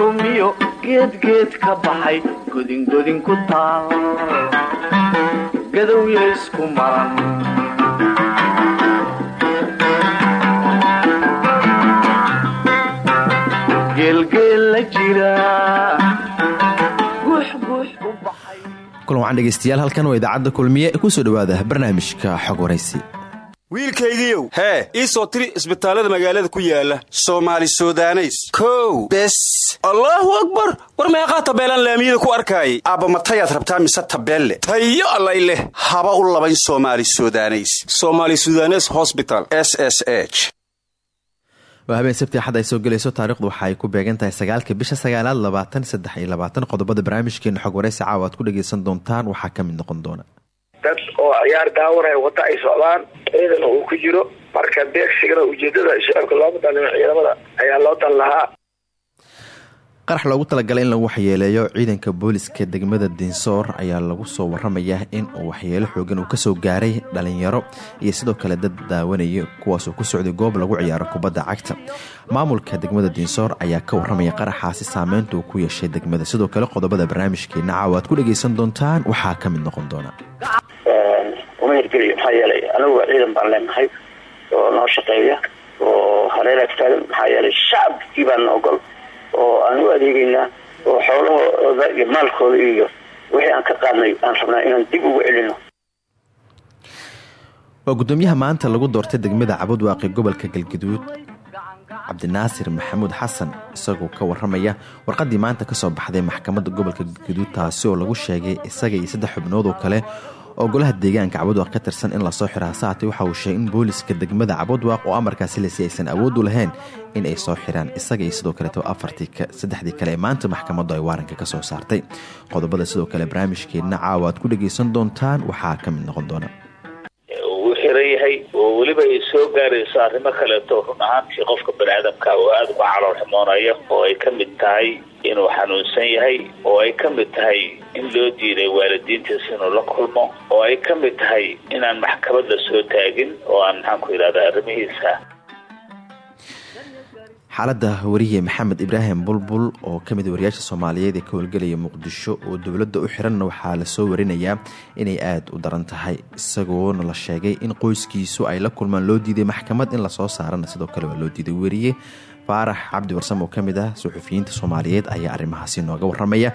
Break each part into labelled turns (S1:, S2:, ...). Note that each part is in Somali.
S1: kala lumiyo geedgeed ka baxay godingodin ku taal. Gadowya isku maran.
S2: Kulan wacan dhegeystayaal halkan waa idaacadda kulmiye ku soo dhowaada barnaamijka xog waraysi
S3: wiilkaygiiow. Hee ii soo tiri isbitaallada magaalada ku yaalla soomaali sudaneys. Kow bes. Allaahu akbar! War meeqaa tabeelaan laamiyada ku arkaayay? Aabba matayaad rabtaa mise tabeelle? Tayo allay leh. Haba u labayn soomaali sudaneys. Somaali sudanes hosbital s s h.
S2: Waa habeen sabti axad ay soo gelayso taarikhdu waxa ay ku beegan tahay sagaalka bisha sagaalaad labaatan saddex iyo labaatan. Qodobada barnaamijkeena xog waraysi caawa aad ku dhageysan doontaan waxaa ka mid noqon doona
S4: dad oo ciyaar daawanaya wada ay socdaan ciidan uu ku jiro. Marka beegsigana ujeedada shacabka looma dalimo ciidamada ayaa loo dan lahaa.
S2: Qarax loogu talagalay in lagu waxyeeleeyo ciidanka booliska degmada dinsoor ayaa lagu soo waramayaa in uu waxyeelo xoogan uu ka soo gaaray dhalinyaro iyo sidoo kale dad daawanaya kuwaasoo ku socday goob lagu ciyaaro kubadda cagta. Maamulka degmada dinsoor ayaa ka waramaya qaraxaasi saameynta uu ku yeeshay degmada. Sidoo kale qodobada barnaamijkeena caawa aad ku dhageysan doontaan waxaa ka mid noqon doona
S5: uma hirgeliyo maxaa yeelay anagu ciidan baan leenahay oo noo shaqeeya oo hareer agtaagan maxaa yeelay shacabkii baana ogol oo aan u adeegeynaa oo xoolahooda iyo maalkooda iyo. Wixii aan ka qaadnay aan rabnaa inaan dib ugu celino
S2: waa gudoomiyaha maanta lagu doortay degmada cabudwaaqi gobolka galgaduud cabdinaasir maxamuud xasan isagoo ka waramaya warqadii maanta ka soo baxday maxkamadda gobolka galgaduud taasi oo lagu sheegay isaga iyo saddex xubnood oo kale oo golaha deegaanka cabudwaaq ka tirsan in la soo xiro hasaatay waxa uu sheegay in booliska degmada cabudwaaq oo amarkaasi lasi aysan awood u lahayn in ay soo xiraan isaga iyo sidoo kaleeto afartiisaddexdii kale ee maanta maxkamaddu ay waaranka ka soo saartay. Qodobada sidoo kale barnaamijkeedna caawa ku dhageysan doontaan waxaa ka mid noqon doona
S6: xiran yahay oo weliba ay soo gaarayso arrimo kaleeto run ahaantii qofka baniaadamka oo aada uga calool ximoonaya oo ay ka mid tahay inuu xanuunsan yahay oo ay ka mid tahay in loo diiday waalidiintiis inuu la kulmo oo ay ka mid tahay inaan maxkamad la soo taagin oo aan maxaanku yidhahda arrimihiisa
S2: xaaladda wariye maxamed ibraahim bulbul oo ka mid wariyaasha soomaaliyeed ee ka howlgelaya muqdisho oo dowladda u xiranna waxaa la soo warinayaa inay aada u daran tahay isagoona la sheegay in qoyskiisu ay la kulmaan loo diiday maxkamad in la soo saarana. Sidoo kale waa loo diiday weriye faarax cabdi warsam oo ka mid ah suxufiyiinta soomaaliyeed ayaa arrimahaasi nooga waramaya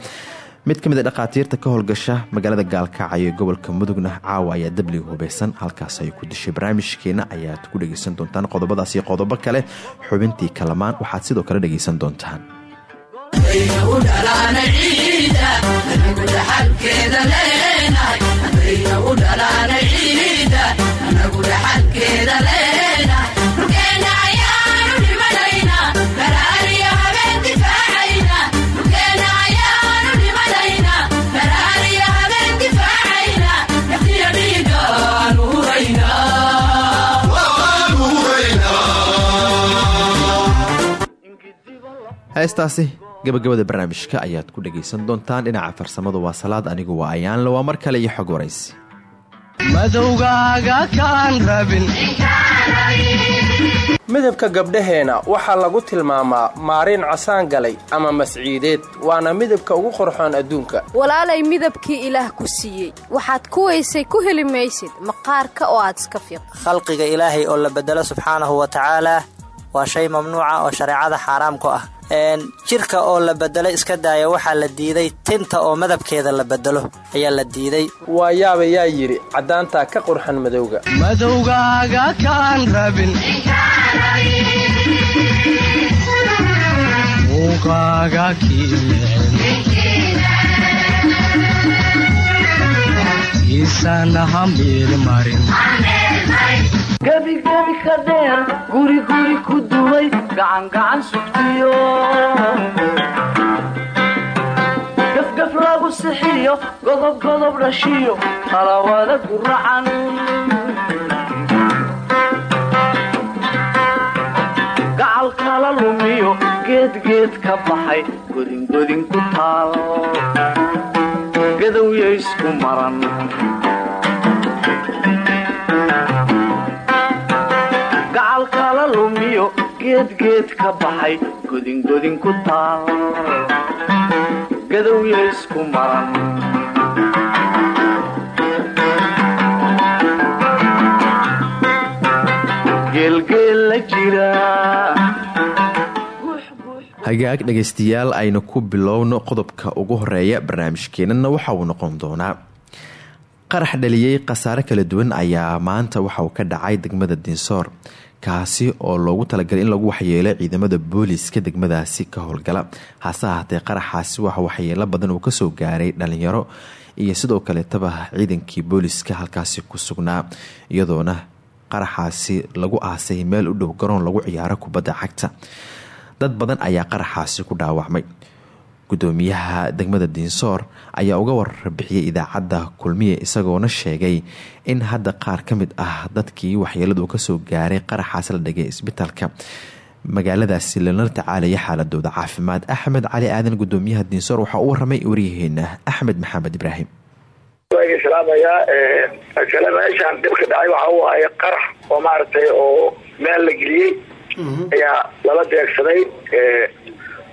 S2: mid ka mid a dhakhaatiirta ka howlgasha magaalada gaalkacyo ee gobolka mudugna caawa ayaa dabliga hubeysan halkaas ay ku dishay barnaamijkeena ayaad ku dhegeysan doontaan qodobadaas qodobo kale xubintii kalamaan waxaad sidoo kale dhegeysan doontaan heestaasi gabagabada barnaamijka ayaad ku dhagaysan doontaan dhinaca farsamada waa salaad anigu waa ayaanle waa mar kale iyo xog waraysi.
S7: Madowgaaga kaan rabin.
S8: Midabka gabdhaheenna waxaa lagu tilmaamaa maariin casaan galay ama masciideed. Waana midabka ugu qorxoon adduunka.
S9: Walaalay midabkii ilaah ku siiyey. Waxaad ku weysay ku heli maysid maqaarka oo aad iska fiiq
S10: khalqiga ilaahay oo la bedelo subxaanahu wa tacaalaa waa shay mamnuuca oo shareecada xaaraam ku ah jirka oo la bedelo iska daaya waxaa la diiday tinta oo madabkeeda la bedelo ayaa la diiday.
S8: Waa yaaba yaa yidhi caddaantaa ka qurxan madowga.
S7: Madowgaaga kaan rabin. Muuqaaga kiisan hamiilmarin
S1: gebigebi ka dheer guriguri ku dulay gacangacan sugtiyo. Gafgaf lagu sixiyo godobgodob dhashiyo talawada guracan gacalkala lumiyo geedgeed ka baxay godingodin ku taal. Gadowyaysku maran. Lumiyo geedgeed ka baxay godingodin ku taal. Gadowya isku maran.
S2: Hagaag dhegaystayaal aynu ku bilowno qodobka ugu horreeya barnaamijkeenana waxa uu noqon doonaa. Qarax dhaliyey khasaare kala duwan ayaa maanta waxa uu ka dhacay degmada dinsoor kaasi oo loogu talagalay in lagu waxyeelo ciidamada booliiska degmadaasi ka howlgala. Hase ahaatee qaraxaasi waxa waxyeelo badan uu ka soo gaaray dhalinyaro iyo sidoo kaleetaba ciidankii booliiska halkaasi ku sugnaa iyadoona qaraxaasi lagu aasay meel u dhow garoon lagu ciyaaro kubadda cagta. Dad badan ayaa qaraxaasi ku dhaawacmay gudoomiyaha degmada diinsoor ayaa uga warbixiyay idaacadda kulmiye isagoona sheegay in hadda qaar ka mid ah dadkii waxyeeladu ka soo gaaray qaraxaas la dhigay isbitaalka. Magaaladaasi lala tacaalaya xaaladooda caafimaad. Axmed cali aadan gudoomiyaha diinsoor waxaa u waramay waryaheena axmed maxamed ibraahim.
S4: Salaamayaa kale meeshaan dhibka dhacay waxa uu ahay qarax oo maaragtay oo meel la geliyey. Ayaa lala deegsaday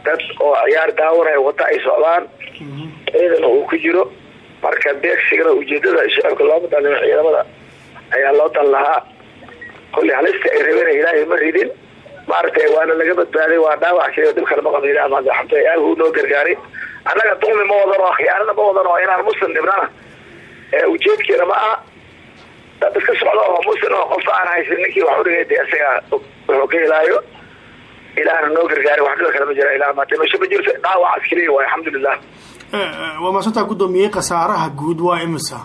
S4: dad oo ciyaar daawanaya wada ay socdaan. Ciidan uu ku jiro. Marka deegsigana ujeedada shacabka looma dalin ciidamada ayaa loo dan lahaa. Kolley halista ay rabeen ilaahay ma ridin. Maaragtay waana laga badbaaday waa dhaawac keliya dhib kale ma qaba ilaah aaguu noo gargaaray. Annaga dulmi ma wadano khiyaanana ma wadano inaan muslim dhibnana ujeedkeena ma aha. Dad iska socda oo muslim oo qofka aan haysan ninkii wax udhigay de isaga wuxuu ka helaayo ilaahna noo gargaaray wax dhiba kale ma jira. Ilaah ma dhimasho ma jirto. Dhaawacaas keliya waay alxamdulilah
S11: waa maasantaa gudoomiyey khasaaraha guud waa imisa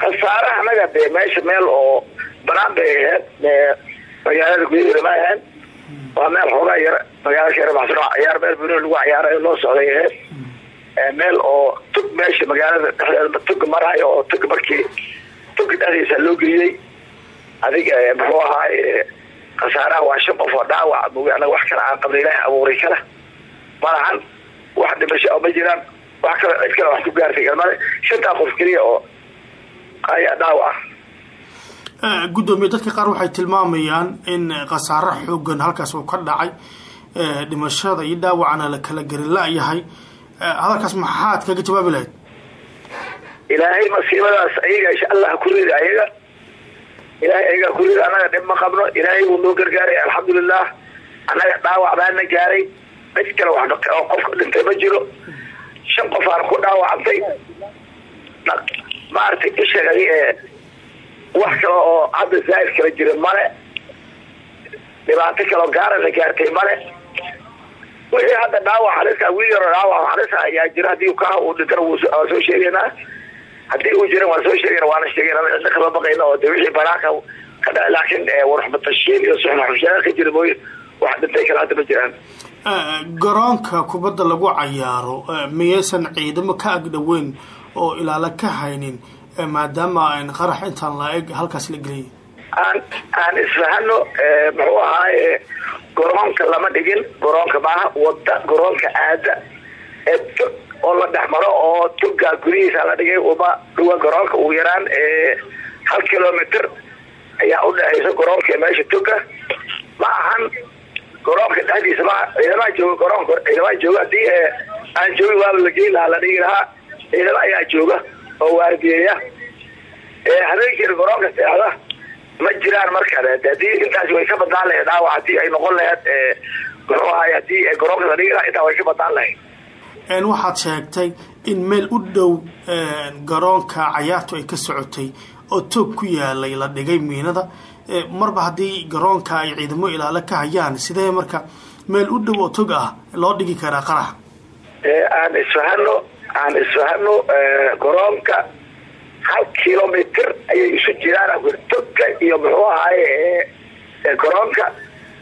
S4: khasaaraha anaga dee meesha meel oo banaan bay ahayd magaalada gudaheeda ma ahayn waa meel xoogaa yar magaalada ka yarabaxsan oo ciyaar meel buni lagu ciyaarayo loo socday ahayd. Meel oo tug meesha magaalada dhexdeeda tug marayo oo tug markii tugka dhexdiisa loo geliyey. Adiga muxuu ahaay khasaaraha waa shan qof oo dhaawac anaga wax kale aan qabna ilaahay abuuray kala malahan wax dhimasho ma jiraan wax kale cid kale wax ku gaartay kalmale shantaa qof keliya oo ayaa dhaawac
S11: ah. Gudoomiye dadka qaar waxay tilmaamayaan in khasaare xoogan halkaas uu ka dhacay. Dhimashada iyo dhaawacana la kala gari la-yahay hadalkaas maxaad kaga jawaabi lahayd?
S4: Ilaahay masiibadaas ayaga insha allah ku rida ayaga ilahay ayagaa ku rida annaga dhib ma qabno. Ilaahay wuu noo gargaaray. Alxamdulilah annaga dhaawac baana gaaray. Mid kale wax oo qofka dhintay ma jiro. Shan qof aan ku dhaawacantay maaragtay ee wax kale oo hadda zaa'id kala jira male. Dhibaato kaleo gaarana gaartay male. Wixii hadda dhaawac halisa wiil yaroo dhaawac halisa ayaa jira. Haddii kaha uu dhintana soo sheegaynaa haddii uu jiran waan soo sheegayna waana sheegayna cidda kama baqayna oo de wixii banaanka ka dhaca laakiin warxmatashiin iyo suxnaxushaaa ka jira mooye. Wax dhintay kale hadda ma jiraan.
S11: Garoonka kubadda lagu cayaaro miyaysan ciidamo ka agdhoweyn oo ilaalo ka haynin maadaama qarax intaan la-eg halkaas la geliyay
S4: aan aan isfahano muxuu ahaaye garoonka lama dhigin garoonka maaha wada garoonka aada oo la dhex maro oo toga gudihiisa la dhigay uma dhuwa garoonka ugu yaraan hal kilomitr ayaa udhexaysa garoonka meesha toga ma ahan garoonka dhexdiisa ma ciidamaha jooga garoonka ciidamaha jooga haddii aan joogi waaba la geyn lahaa la dhigi lahaa ciidamo ayaa jooga oo waardiyeeya. Habeenkiina garoonka seexda ma jiraan markale haddii intaasi way ka badnaan lahayd dhaawac ay noqon lahayd muxuu ahaay haddii garoonka la dhigi lahaa way ka badnaan lahayd
S11: waxaad sheegtay in meel u dhow garoonka cayaartu ay ka socotay oo toog ku yaalay la dhigay miinada. Marba haddii garoonka ay ciidamo ilaalo ka hayaan sidee marka meel u dhow oo tog ah loo dhigi karaa qarax?
S4: Aan isfahano aan isfahano garoonka hal kilomitr ayay isu jiraan toga iyo muxuu ahaaye garoonka.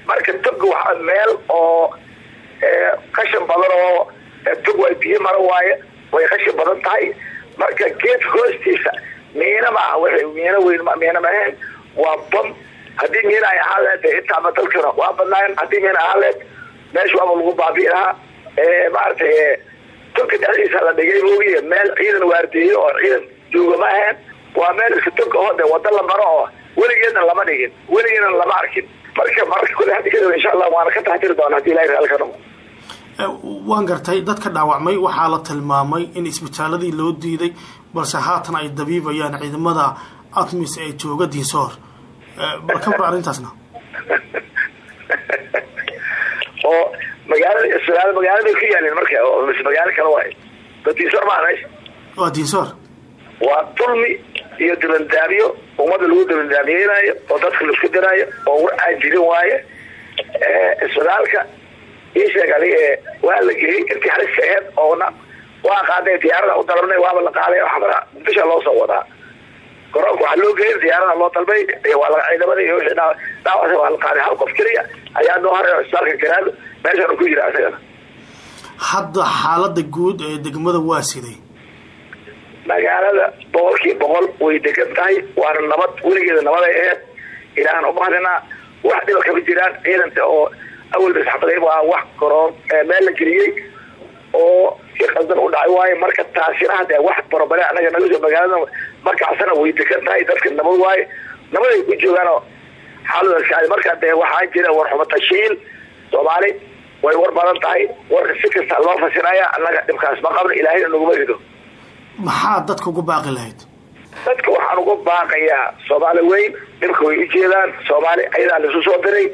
S4: Marka toga waa meel oo qashan badan oo tog waa biyo maro waaye way qashin badan tahay. Marka geedka hoostiisa miina ma aha w miino weyn miina mahayn waa bam haddii miina ay ahaan leed intaaba dalkana waa badnaayen haddii miina ahaan meesha waaba lagu baabi'i lahaa. Maaragtay tunka dhexdiisa la dhigay moogiye meel ciidan waardeeye oo ciidan jooga ma ahayn. Waa meel iska hode wada la maro oo weligeedna lama dhigin weligeedna lama arkin. Marka mararka kule haddi kadib insha allah waana ka taxtiri doona haddii ilahay raali ka noqo
S11: waan gartay dadka dhaawacmay waxaa la tilmaamay in isbitaaladii loo diiday balse haatan ay dabiibayaan ciidamada atmis ee jooga diinsoor bal ka war arrintaasna.
S4: Oo magaalada isbitaal magaalada ku yaalin marka oo mise magaalo kale waay. Da diinsoor maa meesha
S11: waa diinsoor
S4: waa dulmi iyo dabandaabyo ummadda lagu dabandaabiyeynayo oo dadka la isku diraayo oo war aan jirin waaye isbitaalka ii sheeg adig waa la geliyey halista aheyd oona waa qaaday diyaarada u dalabnay waaba la qaaday xamara bisha loo soo wadaa. Garoonka waxaa loo geeyay diyaarada loo dalbay waa ciidamada iyo wixii dhaawac waa la qaaday. Hal qof keliya ayaa noo haray isbitaalka garaado meeshaan ku jira isagana
S11: hadda xaalada guud ee degmada waa siday.
S4: Magaalada boqolkiiba boqol way degan tahay waana nabad weligeeda nabaday aheyd ilaahan umahadinaa wax dhiba kama jiraan ciidanta oo awalba saxbaday waa wax garoon meel la geliyey oo si qaldan u dhacay waaye marka taasina hadee wax barobare anaga naga soo magaalada markaasna way degan tahay dadka nabad waaye nabaday ku joogaanoo xaalada marka dee waxaa jira warxumo tashiil soomaali way war badan tahay warka si kasta loo fasiraya annaga dhibkaas ma qabno ilaahayna naguma rido
S11: maxaa dadka ugu baaqi lahayd
S4: dadka waxaan uga baaqayaa soomaali weyn dhibka way ujeedaan soomaali ayadaa laisu soo diray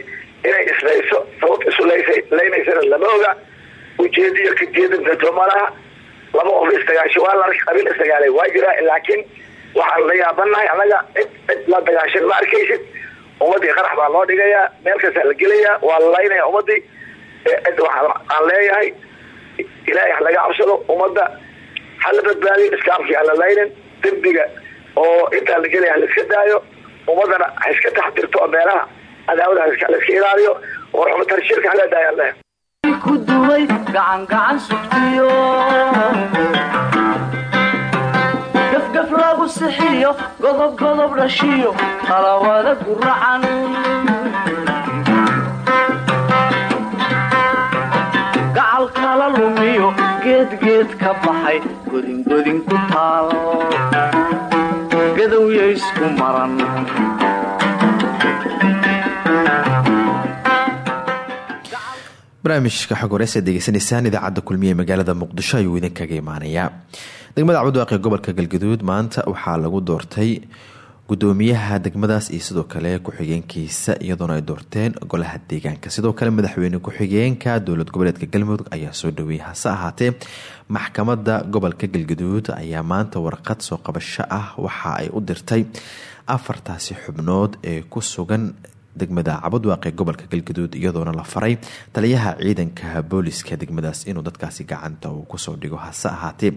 S4: inay islayso sababta isu laysay laynaysana lama oga ujeediyo kajeedinkato malaha laba qof isdagaasho waa la qabiil isdagaalay waa jiraa laakiin waxaan la yaabanahay annaga cid cid la dagaashan ma arkaysid? Ummadii qarax baa loo dhigayaa meel kastaa la gelayaa waa la laynaya ummadii. Cid waxaan leeyahay ilaahay ha laga cabsado ummadda. Hala badbaadiyo islaamkii laynin. Dembiga oo intaa la gelaya hala iska daayo. Ummadana ha iska taxdirto meelaha cadaawada hala iska ilaaliyo oo daayaan leh.
S1: Ku duway gacan gacan sugtiyo. Gafgaf lagu sixiyo godob godob dhashiyo qalawada guracan gacal kala lumiyo geedgeed ka baxay godingodin ku taal. Gadowya isku maran
S2: barnaamijka xog horeys aad degeysanaysaan kulmiye magaalada muqdisho ayuu idinkaga imaanayaa degmada cabudwaaqi gobolka galgaduud maanta waxaa lagu doortay gudoomiyaha degmadaas iyo sidoo kale ku-xigeenkiisa iyadoona ay doorteen golaha deegaanka. Sidoo kale madaxweyne ku-xigeenka dowlad goboleedka galmudug ayaa soo dhaweeyay hase ahaatee maxkamada gobolka galgaduud ayaa maanta warqad soo qabasho ah waxa ay u dirtay afartaasi xubnood ee ku sugan degmada cabudwaaq ee gobolka galgaduud iyadoona la faray. Taliyaha ciidanka booliska degmadaas inuu dadkaasi gacanta uu ku soo dhigo hase ahaatee.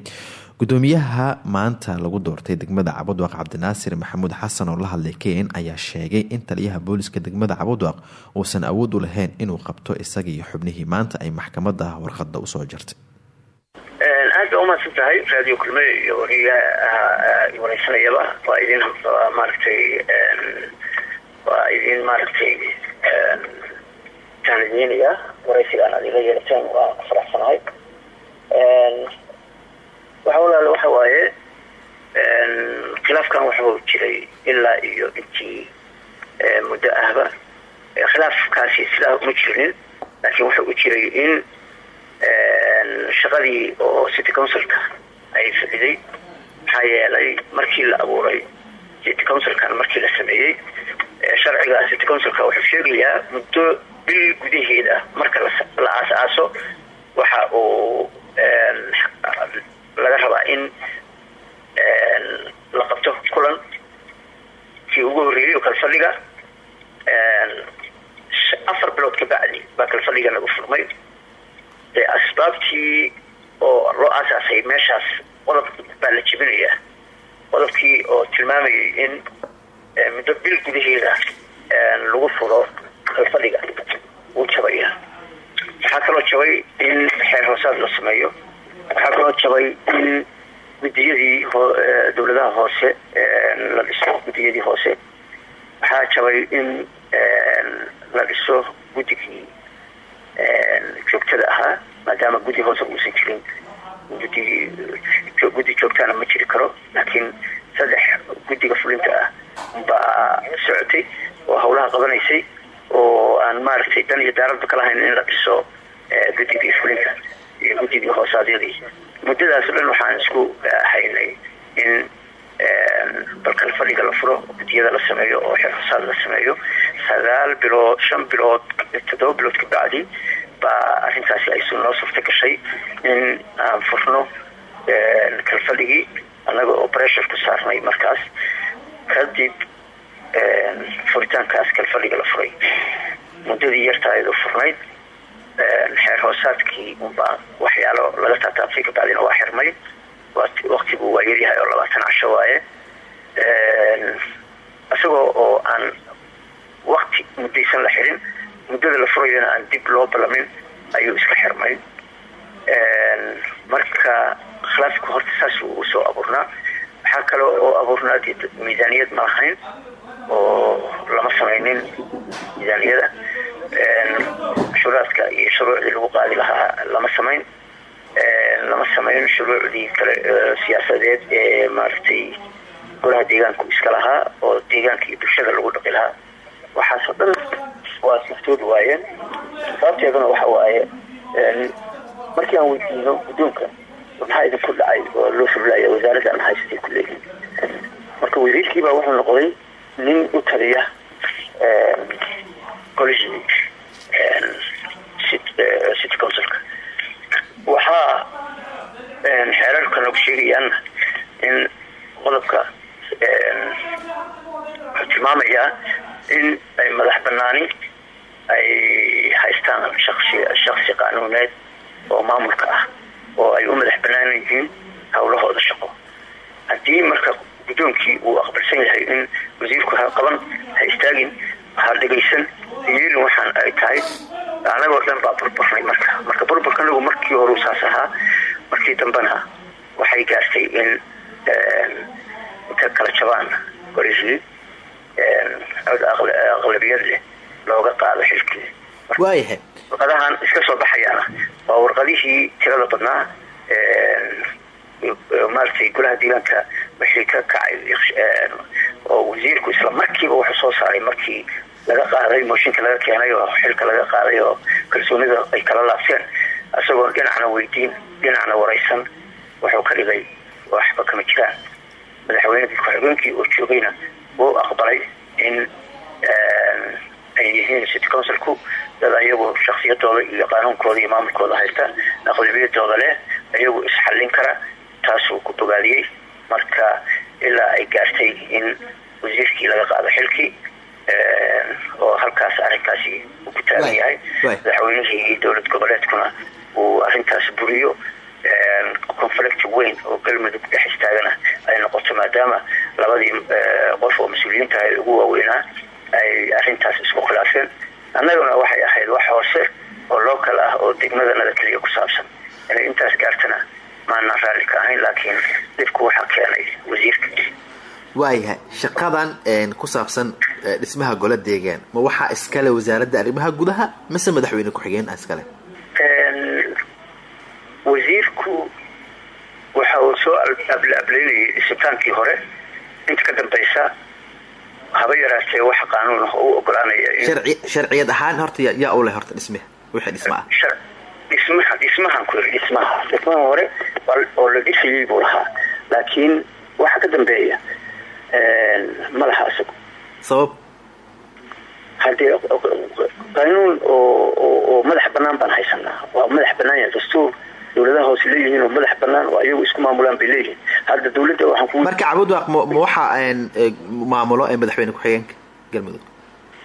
S2: Gudoomiyaha maanta lagu doortay degmada cabudwaaq cabdinaasir maxamuud xasan oo la hadlay ken ayaa sheegay in taliyaha booliska degmada cabudwaaq uusan awood u lahayn inuu qabto isaga iyo xubnihii maanta ay maxkamada warqada u soo jartay.
S5: Aad ba umahadsan tahay. Raadiyo kulme iyo wariyaha wareysanayaba waa idin maaragtay waa idin maaragtay taanideynayaa waraysigaan aad ila yeelateen waa ku faraxsanahay waxa walaale waxa waaye khilaafkan wuxuu jiray ilaa iyo intii muddo ahba. Khilaafkaasi sidaa uma jirinin laakiin wuxuu u jiray in shaqadii oo city councilka ay fadiday maxaa yeelay markii la abuuray city councilkan markii la sameeyey sharciga city councilka wuxuu sheegayaa muddo bil gudaheeda marka la aas-aaso waxa uu laga rabaa in la qabto kulan kii ugu horreeyey oo kalfadhiga afar bilood ka bacdi baa kalfadhiga lagu furmay. Asbaabtii oo loo aasaasay meeshaas qodob baa la jebinayaa. Qodobkii oo tilmaamayay in muddo bil gudaheeda lagu furo kalfadhiga wuu jabaya waxaa kaloo jabay in xeer hoosaad la sameeyo waxaa kaloo jabay in guddiyadii dowladaha hoose la dhiso guddiyadii hoose waxaa jabay in la dhiso guddigii joogtada ahaa maadaama guddi hoose uusan jirin gudi guddi joogtaana ma jiri karo laakiin saddex guddiga fulinta ah baa socotay oo hawlaha qabanaysay oo aan maaragtay dan iyo daaradba kalahayn in la dhiso guddigii fulinta iyo guddigii hoosaadyadii muddadaas o dhan waxaan isku haynay in balkan fadhiga la furo guddiyada la sameeyo oo xirfasaad la sameeyo. Sagaal bilood shan bilood toddoba bilood ka bacdi baa arrintaasi ay noo surta gashay in aan furno kalfadhigii annaga oo pressure ku saarnay markaas. Kadib furitaankaas kalfadhiga la furay. Muddadii yartaayadu furnayd xeer hoosaadkii unbaa waxyaalo laga taataabtay kabacdina waa xirmay. Waktigu waa yaryahay oo labaatan casho waaye. Isagoo oo aan wakti muddaysan la xirin muddada la furayona aan dib loo ballamin ayuu iska xirmay. Marka khilaafku horta saas uu soo abuurnaa. Waxaa kale oo abuurnaa miisaaniyad ma lahayn oo lama samaynin miisaaniyada shuraadka iyo shuruucdii lagu qaadi lahaa lama samayn. Lama samayn shuruucdii kale siyaasadeed ee maaragtay golaha deegaanku iska lahaa oo deegaanka iyo bulshada lagu dhaqi lahaa. Waxaasoo dhan waa siftood waayeen. Sababteeduna waxa waaye markii aan weydiino guddoonka maxaa idinku dhacay oo loo furlaya wasaaradda aan haysatay ku leeyihiin marka wasiirkiibaa wuxuu noqday nin u taliya golihii city councilka. Waxaa xeerarka nagu sheegayaan in qodobka wuxuu tilmaamayaa in ay madax banaani ay haystaan shaksi qaanuuneed oo maamulka ah oo ay u madax banaan yihiin hawlahooda shaqo. Haddii marka guddoonkii uu aqbalsan yahay in wasiirku ha qaban ha istaagin ha dhegaysan yeelin waxaan ay tahay anagoo dhan baa burburnay marka. Marka burburka anagu markii horeu saas ahaa markii dambena waxay gaartay in inta kala jabaan cod aqlabiyad leh looga qaado xilkii.
S2: Waayahay
S5: warqadahan iska soo baxayaana. Waa warqadihii tirada badnaa maaragtay golaha deegaanka wixii ka kacay oo wasiirku isla markiiba wuxuu soo saaray markii laga qaaday mooshinka laga keenay oo xilka laga qaaday oo kalsoonida ay kala laabteen. Isagoon dhinacna weydiin dhinacna waraysan wuxuu ka dhigay waxba kama jiraan. Madaxweynedii ku-xigeenkii oo joogayna wuu aqbalay in ay yihiin city councilku dad ayagu shaksiyadooda iyo qaanuunkooda iyo maamulkooda haysta aqlabiyadooda leh ayagu isxallin kara taasuu ku bogaadiyey marka ilaa ay gaartay in wasiirkii laga qaado xilkii oo halkaas arrinkaasi uu ku taagan yahay madaxweynihii dowlad goboleedkuna uu arrintaas buriyo conflict weyn oo galmudug dhex istaagana ay noqoto maadaama labadii qof oo mas'uuliyiinta ay ugu waaweynaa ay arrintaas isku khilaafeen. Annaguna waxay ahayd wax hoose oo local ah oo degmadanada keliya ku saabsan. Inay intaas gaartana maanaan raalli ka ahayn laakiin dhibku waxaa keenay wasiirka
S2: waayahay shaqadan ku saabsan dhismaha gola deegaan ma waxaa iskale wasaaradda arrimaha gudaha mise madaxweyne ku-xigeen iskale
S5: wasiirku waxa uu soo ablaableynayay dhisitaankii hore inta ka dambaysa haba yaraatee wax qaanuun ah oo u ogolaanaya
S2: sharciyad ahaan horta yaa u leh horta dhismaha wixii dhisma ah
S5: dhismaha dhismahan ku yiri dhismaha dhismaha hore oo la dhisayay buu lahaa. Laakiin waxa ka dambeeya ma laha isagu
S2: sabab?
S5: Haddee qaanuun oo madax banaan baan haysanaa. Waa madax banaan yahay dastuur dowladaha hoose leeyihiin oo madax banaan oo ayagu isku maamulaan bay leeyihiin. Hadda dowladda waxaan ku
S2: marka cabudwaaq ma waxa maamulo ee madaxweyne ku-xigeenka galmudug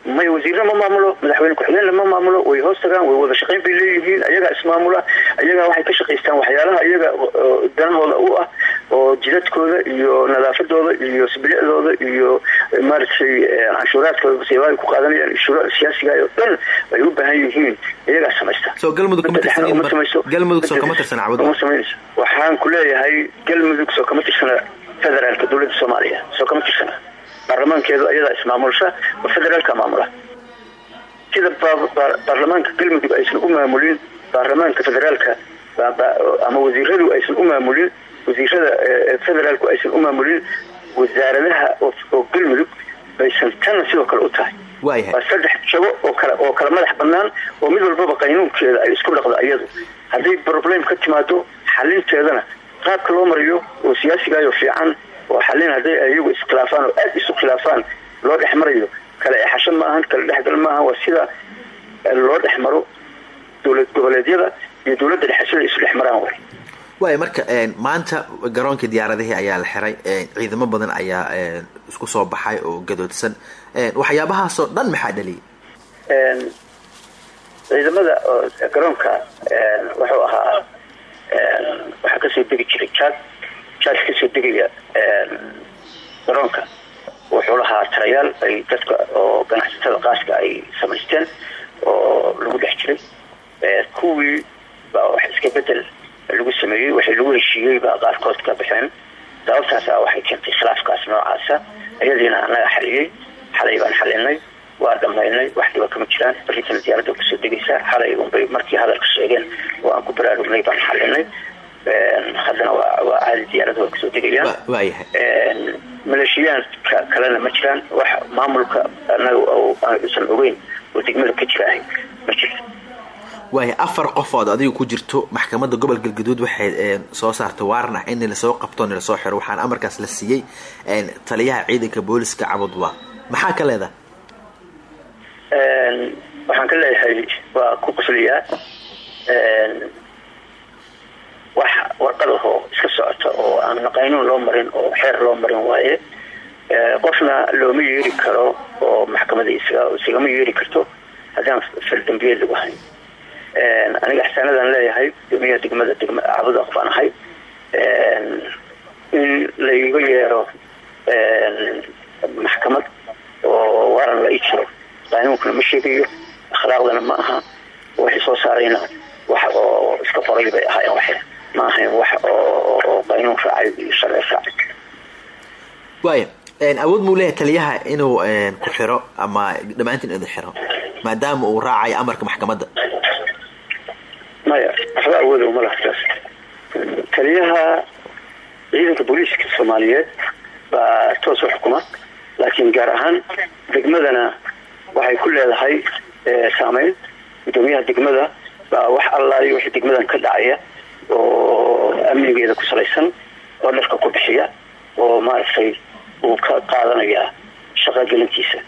S5: may wasiirna ma maamulo madaxweyne ku-xigeenna ma maamulo way hoos tagaan way wada shaqayn bay leeyihiin ayagaa ismaamula ayagaa waxay ka shaqaystaan waxyaalaha iyaga danahooda u ah oo jidadkooda iyo nadaafadooda iyo sbilicdooda iyo maaragtay canshuuraadkooda masiiba ay ku qaadanayaan shuruuc siyaasiga oo dhan ay u baahan yihiin iyagaa samaysta. Waxaan ku leeyahay galmudug soo kama tirsana federaalka dowladda soomaaliya soo kama tirsana baarlamaankeedu ayadaa ismaamusha oo federaalka maamula sida baarlamaanka galmudug aysan u maamulin baarlamaanka federaalka ama wasiiradu aysan u maamulin wasiirada federaalku aysan u maamulin wasaaradaha oo galmudug baysan tanna sidoo kale u tahay waa saddex jago oo kale oo kala madax banaan oo mid walbaba qaynuunkeeda ay isku dhaqdo iyadu hadday problem ka timaado xalinteedana qaabka loo mariyo oo siyaasigayo fiican oo xalin hadday iyagu iskhilaafaan oo aada isu khilaafaan loo dhex marayo. Kala exasho maahan kala dhexgal maahan waa sida loo dhex maro dowlad goboleedyada iyo dowladda dhexe sida isu dhex maraan way
S2: waay marka maanta garoonkii diyaaradihii ayaa la xiray ciidamo badan ayaa isku soo baxay oo gadoodsan. Waxyaabahaasoo dhan maxaa dhaliyay?
S5: Ciidamada garoonka wuxuu ahaa waxaa ka soo degi jiray jaad jaad ka soo degaya garoonka wuxuu lahaa tarayaal ay dadka oo ganacsatada qaaska ay samaysteen oo lagu dhex jiray. Kuwii baa wax iska bedel lagu sameeyey waxay lagu heshiiyey baa qaarkood ka baxeen sababtaasa waxay keentay khilaafkaas noocaasa iyadiina anaga xaliyey xalay baan xalinay waa dhamaynay wax dhiba kama jiraan. Barintana diyaaradda ku soo degaysaa xalay unbay markii hadalka sheegeen oo aan ku baraarugnay baan xalinay haddana waa caadi diyaarada waa ka soo degayaan maleeshiyaanka kalena ma jiraan. Wax maamulka anaga usan ogeyn oo degmada ka jiraahay ma jirto
S2: waaya afar qofood adiga ku jirto maxkamadda gobol galgaduud waxay soo saartay waaran ah in la soo qabto la soo xiro. Waxaana amarkaas la siiyey taliyaha ciidanka booliska cabudwa maxaa ka leedahay?
S5: Waxaan ka leeyahay waa ku qusliyaa wax warqadahoo iska socota oo aan qaynuun loo marin oo xeer loo marin waaye qofna looma yeeri karo oo maxkamada isagama yeeri karto haddaan faldambiyeed lagu hayn. Aniga xasaanadaan leeyahay guddoomiyaha degmada degma cabuda baan ahay in layga yeero maxkamad oo waaran la ii jiro. Qaynuunkana ma sheegayo akhlaaqdana ma aha waxay soo saarayna wax oo iska qoray bay ahaayeen wax ma ahayn wax oo qaynuun raacay iyo sharci raacay.
S2: Waaya awood muu leeyahay taliyaha inuu ku xiro ama dhammaantiin idin xiro maadaama uu raacayo amarka maxkamadda?
S5: Maya waxba awooda uma laha taas. Taliyaha ciidanka booliiska soomaaliyeed baa toos u xukuma laakiin gaar ahaan degmadana waxay ku leedahay saameyn. Guddoomiyaha degmada baa wax allaayo wixii degmadan ka dhacaya oo amnigeeda ku salaysan oo dharka ku bixiya oo maaragtay uu ka qaadanayaa shaqa gelintiisa.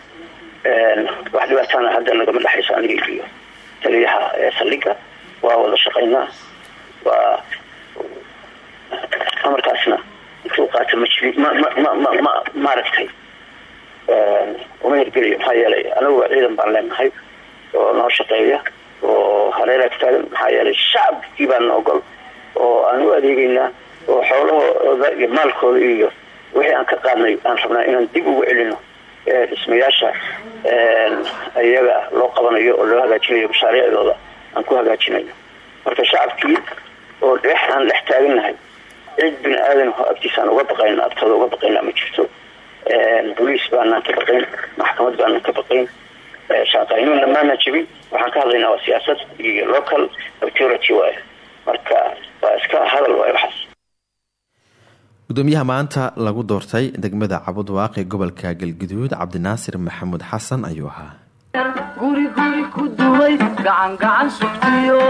S5: Wax dhibaatana hadda nagama dhexayso aniga iyo taliyaha saldhiga waa wada shaqaynaa waa amarkaasna intuu qaata ma jiri ma ma ma ma ma maaragtay uma hirgeliyo maxaa yeelay anagu ciidan baan leenahay oo noo shaqeeya oo hareeraad taagan. Maxaa yeelay shacabkii baan ogol oo aan u adeegeynaa oo xoolahooda iyo maalkooda iyo wixii aan ka qaadnay aan rabnaa inaan dib ugu celino dhismayaasha iyaga loo qabanayo oo loo hagaajinayo mashaariicdooda aan ku hagaajinayo. Marka shacabkii oo dhex aan dhex taagannahay cid bini aadan oo agtiisa aan uga baqayn agtooda uga baqayna ma jirto boliis baanaan ka baqayn maxkamad baanaan ka baqayn shaqaynuun dhammaanaan jebin waxaan ka hadlaynaa waa siyaasad iyo local authority waaye marka waa iska hadal waaye waxaas.
S2: Gudoomiyaha maanta lagu doortay degmada cabudwaaq ee gobolka galguduud cabdinaasir maxamuud xasan ayuu ahaa.
S1: Guri guri ku duway gacan gacan sugtiyo.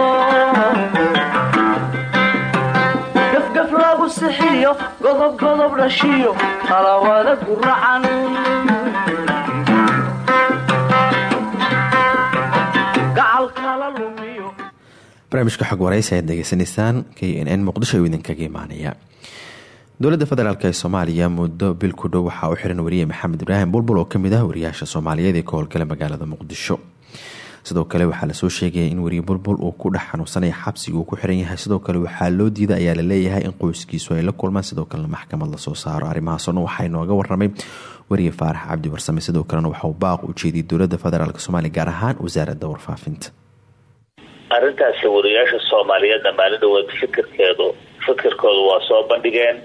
S1: Gafgaf lagu sixiyo godob godob dhashiyo talawada guracan
S2: barnaamijka xog waraysi ayaad degeysanaysaan k muqdisho ayuu idinkaga imaanaya. Dowladda federaalk ee soomaaliya muddo bil ku dhow waxaa u xiran wariye maxamed ibraahim bulbul oo ka mid ah wariyaasha soomaaliyeed ee ka howlgala magaalada muqdisho. Sidoo kale waxaa la soo sheegaya in weriye bulbul uu ku dhex xabsiga uu ku xiran yahay. Sidoo kale waxaa loo diiday ayaa la leeyahay in qoyskiisu ay la kulmaan. Sidoo kalena maxkamad la soo saaro arrimahaasoo dhan waxaa inooga waramay weriye faarax cabdi warsame. Sidoo kalena waxauu baaq u jeediyay dowladda federaalk soomaaliya gaar ahaan wasaaradda warfaafinta
S6: arrintaasi wariyaasha soomaaliyeedna maalin dhaweed fikirkeedu fikirkoodu waa soo bandhigeen.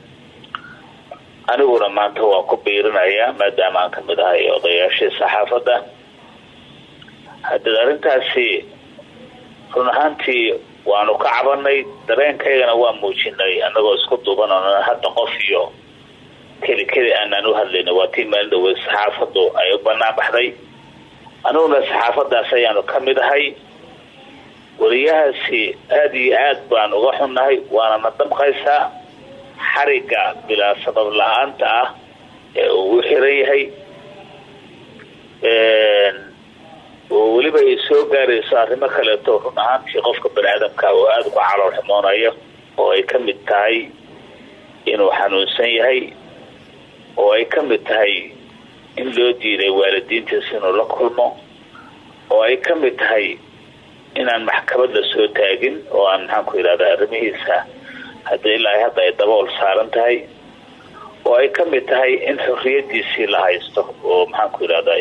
S6: Aniguna maanta waan ku biirinayaa maadaama aan ka mid ahay odayaashii saxaafadda. Haddii arrintaasi run ahaantii waanu ka cabanay dareenkaygana waa muujinay annagoo isku duuban hadda qof iyo keli keli aanaan u hadlayna waa tii maalin dhaweed saxaafaddu ay u banaan baxday aniguna saxaafadaas ayaanu ka mid ahay wariyahaasi aada iyo aad baan uga xunnahay waana na damqaysaa xariga bilaa sabab la'aanta ah ee uu u xiran yahay. Oo weliba ay soo gaarayso arrimo kaleeto run ahaantii qofka bani aadamka oo aada uga calool ximoonayo oo ay ka mid tahay inuu xanuunsan yahay oo ay ka mid tahay in loo diiday waalidiintiisa inuu la kulmo oo ay ka mid tahay inaan maxkamad la soo taagin oo aan maxaanku yidhahdaa arrimihiisa hadda ilaa hadda ay dabool saaran tahay oo ay ka mid tahay in xorriyadiisii la haysto oo maxaanku yidhahdaa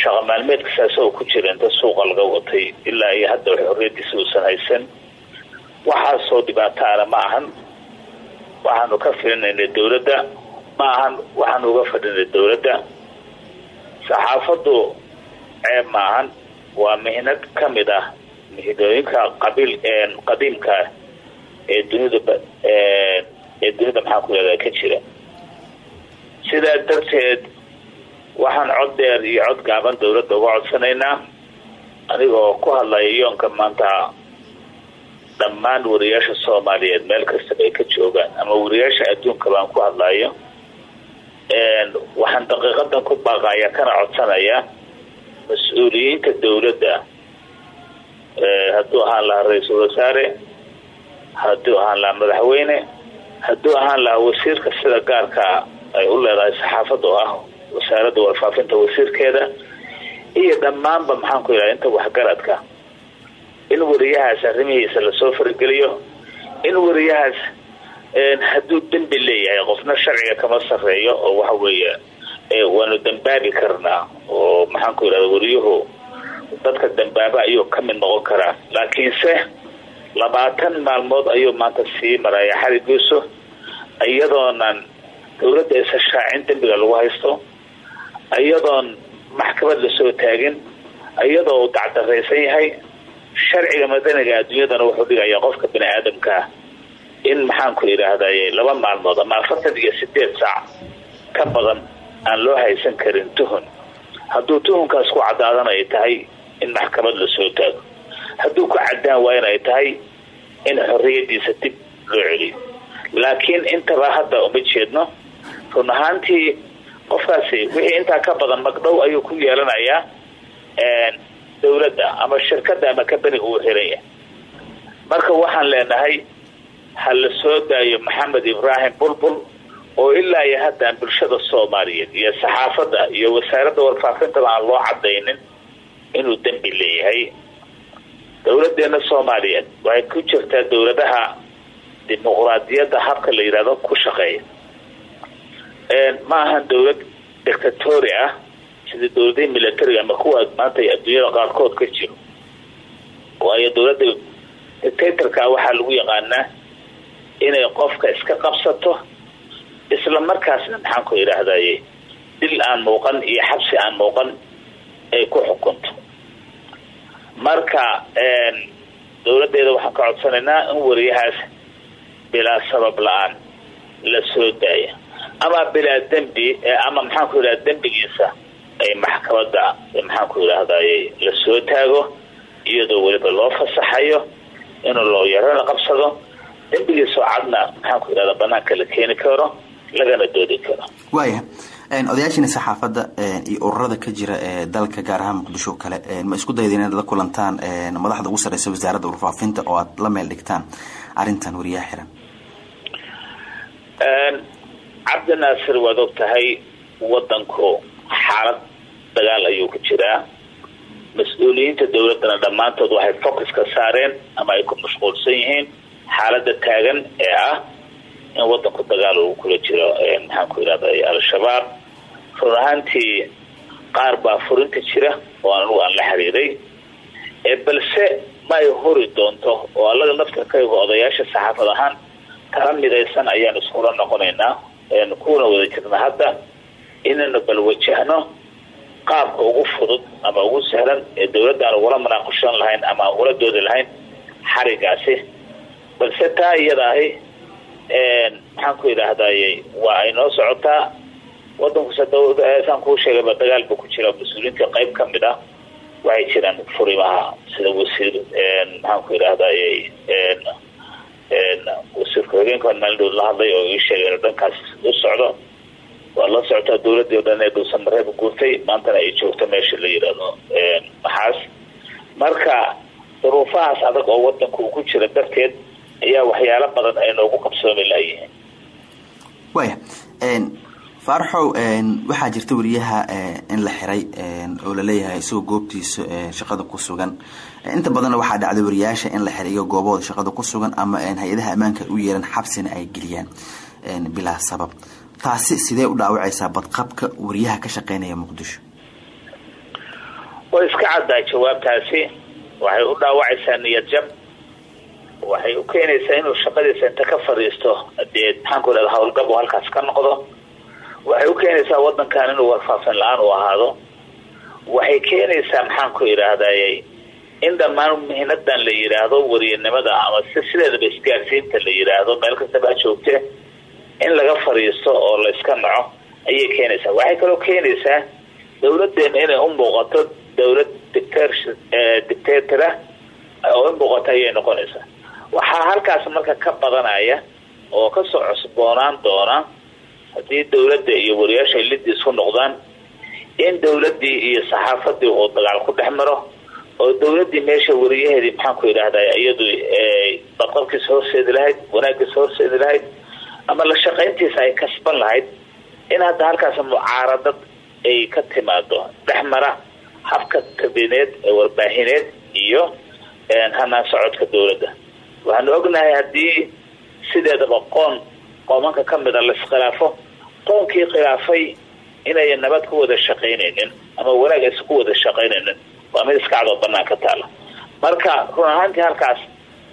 S6: shaqa maalmeedka saas oo ku jira inta suuqa laga watay ilaa iyo hadda xorriyadiisi uusan haysan waxaasoo dhibaataana ma ahan. Waxaanu ka filinayna dawladda ma ahan waxaanu uga fadhinay dawladda saxaafaddu ceeb ma ahan waa mihnad ka mid ah mihnooyinka qabiil qadiimka ee dunida ee dunida maxaan ku yahdaa ka jira. Sidaa darteed waxaan cod dheer iyo cod gaaban dawladda uga codsanaynaa anigoo ku hadlaya yoonka maanta dhammaan wariyaasha soomaaliyeed meel kastaba ay ka joogaan ama wariyaasha adduunka baan ku hadlayo. Waxaan daqiiqadan ku baaqaya kana codsanaya mas'uuliyiinta dawladda hadduu ahaan lahaa ra'iisul wasaare hadduu ahaan lahaa madaxweyne hadduu ahaan lahaa wasiirka sida gaarka ay u leedahay saxaafadda ah wasaaradda warfaafinta wasiirkeeda iyo dhammaanba maxaan ku yidhaha inta waxgaradka in wariyahaas arrimihiisa la soo fargeliyo in wariyahaas hadduu dembi leeyahay qofna sharciga kama sarreeyo oo waxa weeye waanu dambaabi karnaa oo maxaan ku yidhahda wariyuhu dadka dambaaba ayuu ka mid noqon karaa. Laakiinse labaatan maalmood ayuu maanta sii maraya xarigiisu iyadoonan dawladda isa shaacin dembiga lagu haysto iyadoon maxkamad la soo taagin iyadoo uu dacdaraysan yahay. Sharciga madaniga adduunyadana wuxuu dhigayaa qofka bini aadamkaa in maxaan ku yidhaahday laba maalmood ama afartan iyo sideed saac ka badan aan loo haysan karin tuhun. Hadduu tuhunkaas ku cadaadan ay tahay in maxkamad la soo taago hadduu ku cadaan waayan ay tahay in xorriyadiisa dib loo celiyo. Laakiin intaba hadda uma jeedno run ahaantii qofkaasi wixii intaa ka badan magdhow ayuu ku yeelanayaa dawladda ama shirkadda ama kabaniga uu xiran yahay. Marka waxaan leenahay ha la soo daayo maxamed ibraahim bulbul oo ilaa iyo haddaan bulshada soomaaliyeed iyo saxaafadda iyo wasaaradda warfaafintaba aan loo cadaynin inuu dembi leeyahay. Dawladeena soomaaliyeed waxay ku jirtaa dawladaha dimuqraadiyadda habka la yidhahdo ku shaqeeya. Ma ahan dawlad dictatori ah sida dawladihii militariga ama kuwa maanta adduunyada qaarkood ka jiro. Waayo dawladda dictatorka waxaa lagu yaqaanaa inay qofka iska qabsato isla markaasna maxaan ku idhaahdaye dil aan muuqan iyo xabsi aan muuqan ay ku xukunto. Marka dawladdeeda waxaan ka codsanaynaa in wariyahaas bilaa sabab la'aan la soo daaya. Ama bilaa dembi ama maxaan ku yidhahda dembigiisa ay maxkamadda maxaan ku yidhaahdaye la soo taago iyadoo weliba loo fasaxayo inuu looyaro la qabsado. Dembigiisoo cadna maxaan ku yidhahda banaanka la keeni karo lagana doodi karo.
S12: Waaya odayaashiina saxaafadda iyo ururada ka jira ee dalka gaar ahaan muqdisho kale ma isku dayda inaad la kulantaan madaxda ugu sarreysa wasaaradda warfaafinta oo aad la meel dhigtaan? Arrintan wariyaha xiran.
S6: Cabdi naasir waad og tahay wadanku xaalad dagaal ayuu ku jiraa. Mas'uuliyiinta dowladdana dhammaantood waxay focus ka saareen ama ay ku mashquulsan yihiin xaaladda taagan ee ah in wadanku dagaal uu kula jiro maxaan ku yidhahda al-shabaab. Run qaar baa furinta jira oo anigu aan la xiriiray. Balse ma ay hori doonto oo allaga naftarkayga odayaasha saxaafad ahaan tala midaysan ayaan iskula noqonaynaa. Kuwana wada jirna hadda inaynu bal wajahno qaabka ugu fudud ama ugu sahlan ee dowladda aan ugula manaaqushan lahayn ama aan ugula doodi lahayn xarigaasi. Balse taa iyada ahi maxaan ku yidhaahdaye waa ay noo socotaa. Wadankusa saan kuu sheegayba dagaal buu ku jira mas'uuliyiinta qayb ka mid ah waxay jiraan furimaha sida wasiir maxaan ku yidhaahdaye wasiirka hogeenka maalindhood la hadlay oo ii sheegay inuu dhankaas u socdo. Waa la socotaa dowladii o dhan ee dhuusan mareeba guurtay maantana ay joogto meesha la yidhaahdo maxaas. Marka duruufahaas adag oo wadanka uu ku jira darteed ayaa waxyaalo badan ay noogu qabsoomi layihiin
S12: waya faaraxow waxaa jirta wariyaha in la xiray oo la leeyahay isagoo goobtiisa shaqada ku sugan. Inta badanna waxaa dhacda wariyaasha in la xiriyo goobahooda shaqada ku sugan ama hay'adaha ammaanka u yeelan xabsina ay geliyaan bilaa sabab. Taasi sidee u dhaawacaysaa badqabka wariyaha ka shaqeynaya muqdisho?
S6: Way iska caddaa jawaabtaasi. Waxay u dhaawacaysaa niyad jab waxay u keenaysaa inuu shaqadiisa inta ka fadhiisto. Dee maxaan ku idhahda howlgab uu halkaas ka noqdo. Waxay u keenaysaa wadankan inuu warfaafin la'aan u ahaado. Waxay keenaysaa maxaan ku idhaahday in dhammaan mihnadan la yidhaahdo wariyanimada ama si sideedaba isgaarsiinta la yidhaahdo meel kastaba ha joogte. In laga fadhiisto oo la iska naco ayay keenaysaa. Waxay kaloo keenaysaa dowladeena inay u muuqato dowlad dictar dictatora oo u muuqato ayay noqonaysaa waxaa halkaas marka ka badanaya oo ka soo cusboonaan doona haddii dowladda iyo wariyaasha ay lidii isku noqdaan in dowladii iyo saxaafadii uu dagaal ku dhex maro oo dowladii meesha wariyaheedii maxaan ku yidhahda iyadu badqabkiisa horseedi lahayd wanaagiisa horseedi lahayd ama la shaqayntiisa ay kasban lahayd in hadda halkaas mucaaradad ay ka timaado dhex mara habka kabineed ee warbaahineed iyo hanaan socodka dowladda waxaanu ognahay haddii sideedaba qoon qoomanka ka mida la iskhilaafo qoonkii khilaafay inay nabad ku wada shaqaynaynin ama wanaag aysa ku wada shaqaynaynin waa mid iskacdoo banaan ka taala marka run ahaantii halkaas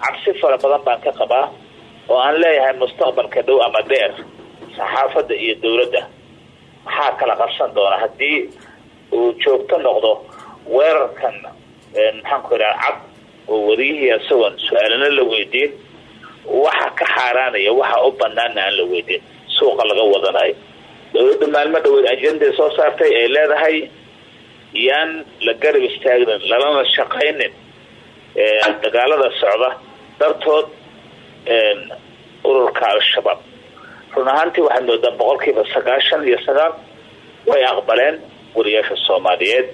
S6: cabsi fara badan baan ka qabaa oo aan leeyahay mustaqbalka dhow ama dheer saxaafadda iyo dowladda. Maxaa kala qabsan doona haddii uu joogto noqdo weerarkan maxaan ku idhaha cad oo wariyihii isagoon su'aalana la weydiin waxa ka xaaraanaya waxa u banaana aan la weydiin suuqa laga wadanayo. Dowladda maalmo dhaweyd ajenday soo saartay ay leedahay yaan la garab istaagnin lalana shaqaynin dagaalada socda dartood ururka al-shabaab. Run ahaantii waxaad moodaa boqolkiiba sagaashan iyo sagaal way aqbaleen wariyaasha soomaaliyeed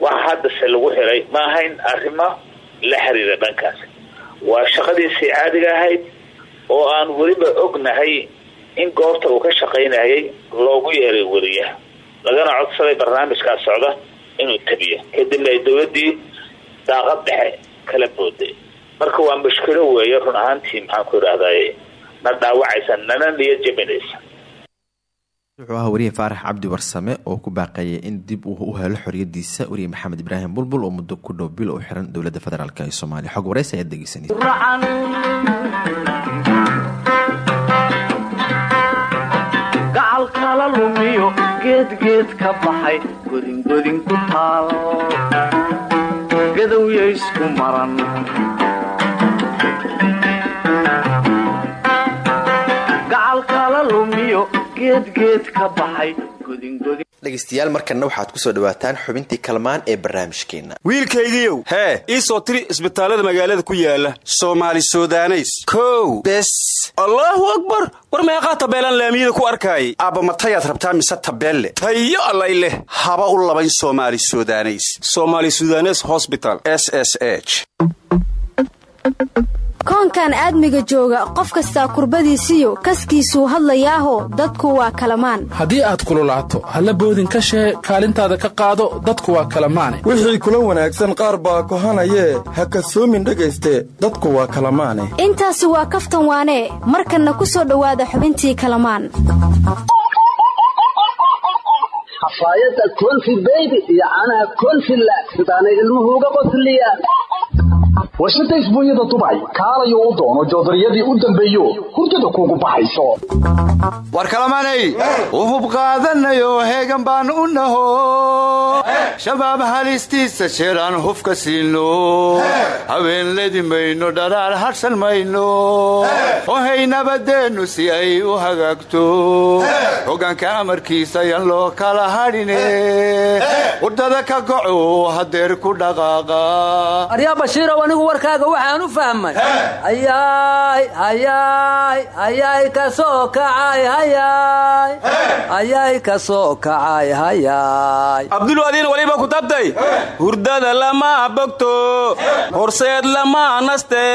S6: waxa haddase lagu xiray ma ahayn arrimo la xiriira dhankaas waa shaqadiisii caadiga ahayd oo aan weliba ognahay in goobta uu ka shaqaynayay loogu yeeray wariyaha. Lagana codsaday barnaamijkaa socda inuu tabiyo. Kadibna ay dowladii daaqad dhexe kala booday. Marka waa mushkilo weeye run ahaantii maxaan ku idhahday na dhaawacaysa nana niyad jabinaysa
S2: wuxuu ahaa wariye faarax cabdi warsame oo ku baaqeeyay in dib uu u helo xoriyadiisa wariye maxamed ibraahim bulbul oo muddo ku dhow bil u xiran dowladda federaalk ee soomaaliya. Xog waraysi ayaad dhegeysanaysa
S1: gacalkala lumiyo geedgeed maran lumiyo geedgeed ka baxay. Godingodin
S2: dhegeystayaal markanna waxaad ku soo dhawaataan xubintii kalmaan ee barnaamijkeena.
S3: Wiilkaygiiow hee ii soo tiri isbitaallada magaalada ku yaalla soomaali sudaneys. Kow. Bes. Allaahu akbar! War meeqaa tabeelaan laamiyada ku arkaayay aabba matayaad rabtaa mise tabeelle? Tayo allay leh. Haba u labayn soomaali sudaneys. Soomaali sudanes hosbital s s h
S9: koonkan aadmiga jooga qof kastaa kurbadiisiyo kaskiisuu hadlayaaho dadku waa kalamaan.
S13: Haddii aad kululaato halla boodin ka shee kaalintaada ka qaado dadku waa kalamaane
S14: wixii kula wanaagsan qaar baa kohanayee ha kasoomin dhegayste dadku waa kalamaane.
S9: Intaasi waa kaftan waanee markanna ku soo dhowaada xubintii kalamaan.
S15: Xafaayadda konfi beybi iyo caanaha konfi la sidaanay ilmuhu uga qosliyaan warshada isbuunyada dubay kaalayo u doono joodariyadii u dambeeyo. Hurdada kuugu baxayso.
S16: War kalamanay uhub qaadanayo heegan baan u naho. Shabaab halistiisa jeeraan hufka siino. Habeen ledi mayno dharaar hadhsan mayno. Ohay nabadeennu si ay u hagaagto. Hogaanka amarkiisa yan loo kala hadhine wardada ka goco hadeer ku dhaqaaqa.
S17: Anigu warkaaga waxaan u fahmay. Hayaay hayaay hayaay ka soo kacay hayaay. Hayaay ka soo kacay hayaay.
S3: Abdul adiin waliba ku tabtay? Hurdada lama bogto horseed lama naste.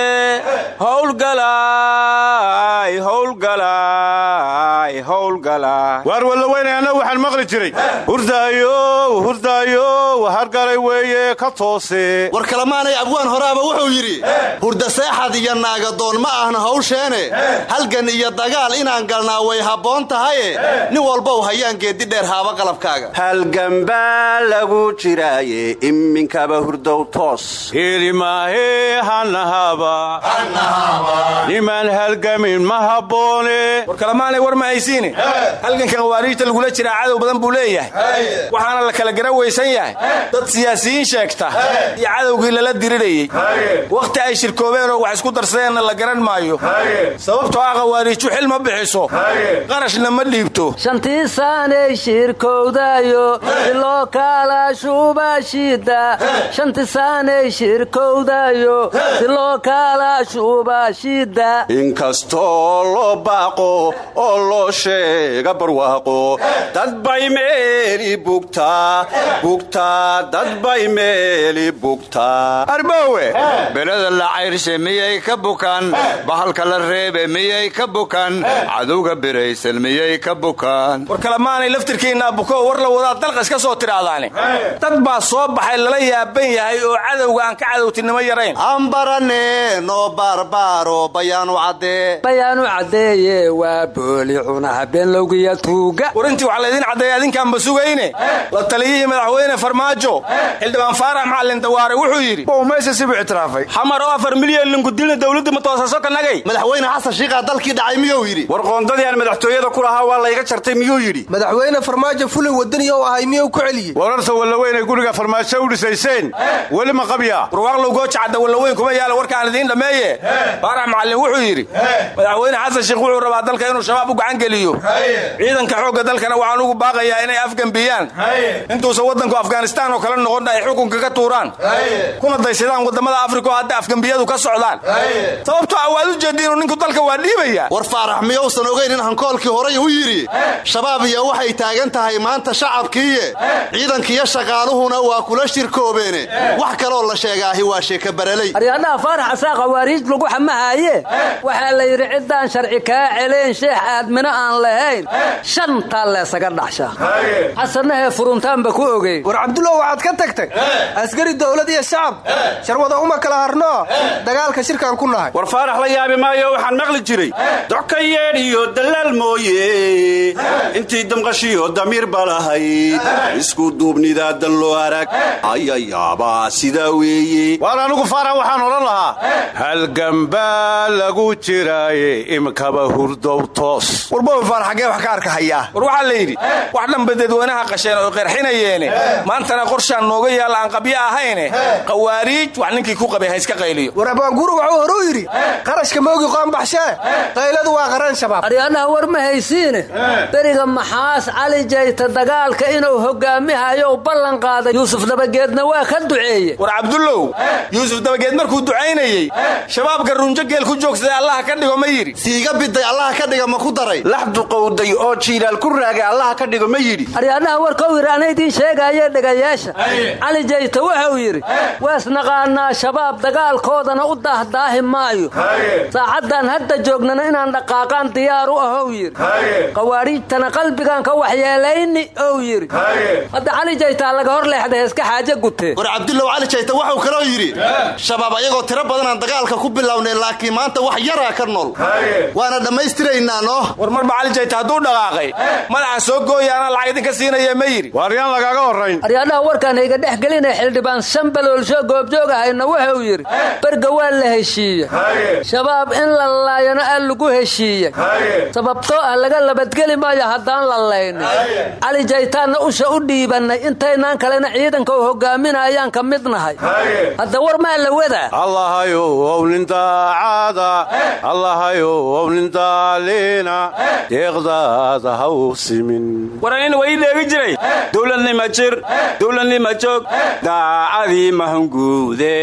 S3: Howlgalaay howlgalaay howlgalaay
S16: waar wallaweyne annagu waxaan maqli jiray. Hurdaayow hurdaayow hargalay weeye ka toose.
S18: War kalamaanay abwaan horaaba wuxuu yidhi hurda seexad iyo naagadoon ma ahna hawsheene. Halgan iyo dagaal inaan galnaa way habboon tahaye. Nin walbow hayaan geeddi dheer haaba qalabkaaga.
S3: Halganbaa lagu jiraaye iminkaba hurdow toos.
S16: Hilimaahe hanahaba nimaan halgamin ma habboone.
S8: War kalamaanay war ma haysiine. Halganka khawaariijta lagula jiraa cadow badan buu leeyahay. Waxaana la kala garan weysan yahay dad siyaasiyiin sheegta. Iyo cadowgii lala dirirayey wakhti ay shirkoobeen oo wax isku darsadeenna la garan maayo. Sababtoo ah khawaariiju xil ma bixiso. Qarashna ma dhiibto.
S17: Shantii saanay shirkowdayo siloo kaala shuubashida shanti saanay shirkowdayo siloo kaala shuubashida
S3: inkastoo loo baaqo oo loo sheega barwaaqo. Dad bay meeli bugtaa bugtaa dad bay meeli bugtaa
S16: arbowe belada la cayrshe miyay ka bukaan? Bahalka la reebe miyay ka bukaan? Cadowga biraysan miyay ka bukaan?
S8: War kalamaanay laftirkiinna buko war la wadaa dalqa iska soo tidhaahdaane dad baa soo baxay lala yaaban yahay oo cadowga aan ka cadowtinimo yarayn.
S18: Ambarane noo baarbaaro bayaanu caddee.
S17: Bayaanu caddeeye waa booli cuna habeenlowgiya tuuga.
S8: War intii wax laydin caddeeya adinkaanba sugayne la taliyihii madaxweyne farmaajo. Xildhibaan faarax macalin dawaare wuxuu yidhi
S16: mayse sibu ictiraafay
S3: xamar oo afar milyan linkudilna dawladda ma toosaso kanagay
S18: madaxweyne xasan shiikaa dalkii dhacay miyuu yidhi?
S3: War qoondadii aan madaxtooyada ku lahaa waa layga jartay miyuu yidhi?
S19: Madaxweyne farmaajo fulay wadani ou ahay miyuu ku celiyey
S16: wararta wallaweynay guriga farmaajo u dhisayseen weli ma qabyaa
S8: warwaaqlow gooja cadda wallaweyn kuma yaalla warkaan idiin dhammeeye faarax macalin wuxuu yidhi madaxweyne xasan shiikh wuxuu rabaa dalka inuu shabaab u gacan geliyo. Ciidanka xoogga dalkana waxaan ugu baaqayaa inay afgembiyaan intuusan waddanku afghanistaan oo kale noqon ay xukunka ka tuuraan. Kuna daysadaan waddamada afrika oo hadda afgembiyadu ka socdaan. Sababtoo ah waad u jeeddi inuu ninku dalka waa dhiibaya.
S18: War faarax miyousan ogayn in hankoolkii horay u yidhi shabaab iyo waxay taagan tahay maanta shacabkiiye. Ciidankiiyo shaqaaluhuna waa kula shirkoobeene wax kaloo la sheegaahi waa sheeka baraley
S17: aryadhaha faarax asaa khawaariij lagu xamahaaye. Waxaa la yidhi ciddaan sharci kaa celeen sheex aadmino aan lahayn. Shantaa leesaga dhaxshaa xasanahee furuntaanba ku ogey.
S19: War cabdulow waxaad ka tagtay askari dowlad iyo shacab. Sharwada uma kala harnoo dagaalka shirkaan ku nahay.
S3: War faarax la yaabi maayo waxaan maqli jiray. Doka yeedh iyo dallaal mooye. Intii damqashiyo damiir balahayd isku duubnidaa dan loo arag. Ayayaabaa sidaa weeye.
S16: Waar anigu faarax waxaan odhan lahaa. Halgambaa lagu jiraaye imkaba hurdow toos.
S8: Warbowi faarax xaggee wax ka arka hayaa war waxaa la yidhi wax dhanba dadweynaha qasheen oo qeerxinayeene maantana qorshaan nooga yaalla aan qabyo ahayne khawaariij wax ninkii ku qabay ha iska qayliyo.
S19: War abaanguuru wuxuu horuu yidhi qarashka moogi qoonbaxshee qayladu waa qaran shabaab.
S17: Aryadhaha war ma haysiine? Beriga maxaas cali jayta dagaalka inuu hogaamihayo ballan qaaday. Yuusuf dabageedna waa ka duceeye
S8: war cabdullow yuusuf dabageed markuu ducaynayey shabaabka runjo geel ku joogsaday allaha ka dhigo ma yidhi.
S18: Siiga biday allaha ka dhiga ma ku daray.
S3: Lax duqowday oo jiilaal ku raagay allaha ka dhigo ma yidhi.
S17: Aryadhaha warkau yidhi ana idiin sheegaaye dhegaya meesha cali jayta wuxuu yidhi waasnaqaanaa shabaab dagaalkoodana u daahdaahi maayo. Saacaddan hadda joognana inaan dhaqaaqaan diyaar u ahow yidhi. Qawaariijtana qalbigaan ka waxyeelayni ow yidhi. Hadda cali jaytaa laga hor leexday heeska xaaje gutee
S18: war cabdulow cali jayta wuxuu kaloo yidhi shabaab ayagoo tiro badanaan dagaalka ku bilownay laakiin maanta wax yaraa ka nool waana dhammaystiraynaa noo
S8: war marba cali jayta hadduu dhaqaaqay? Madaxa soo gooyaana lacag idinka siinaya ma yidhi.
S16: Waaryaan lagaaga horrayn.
S17: Aryaadhaha warkaan hayga dhex gelinay xildhibaan shanbaloolsho goobjoog ahayna wuxuu yidhi berga waa la heshiiye shabaab in la laayano aa lagu heshiiye sababtoo ah laga labadgeli maayo haddaan la laynin cali jaytaanna usha u dhiibannay. Intaynaan kalena ciidanka u hogaaminayaan ka mid nahay. Hadda war maa la wadaa?
S16: Deeqdaada ha u simin.
S3: Waranina waa ii dheegi jiray dowladnima jir. Dowladnima joog. Daacadii mahunguude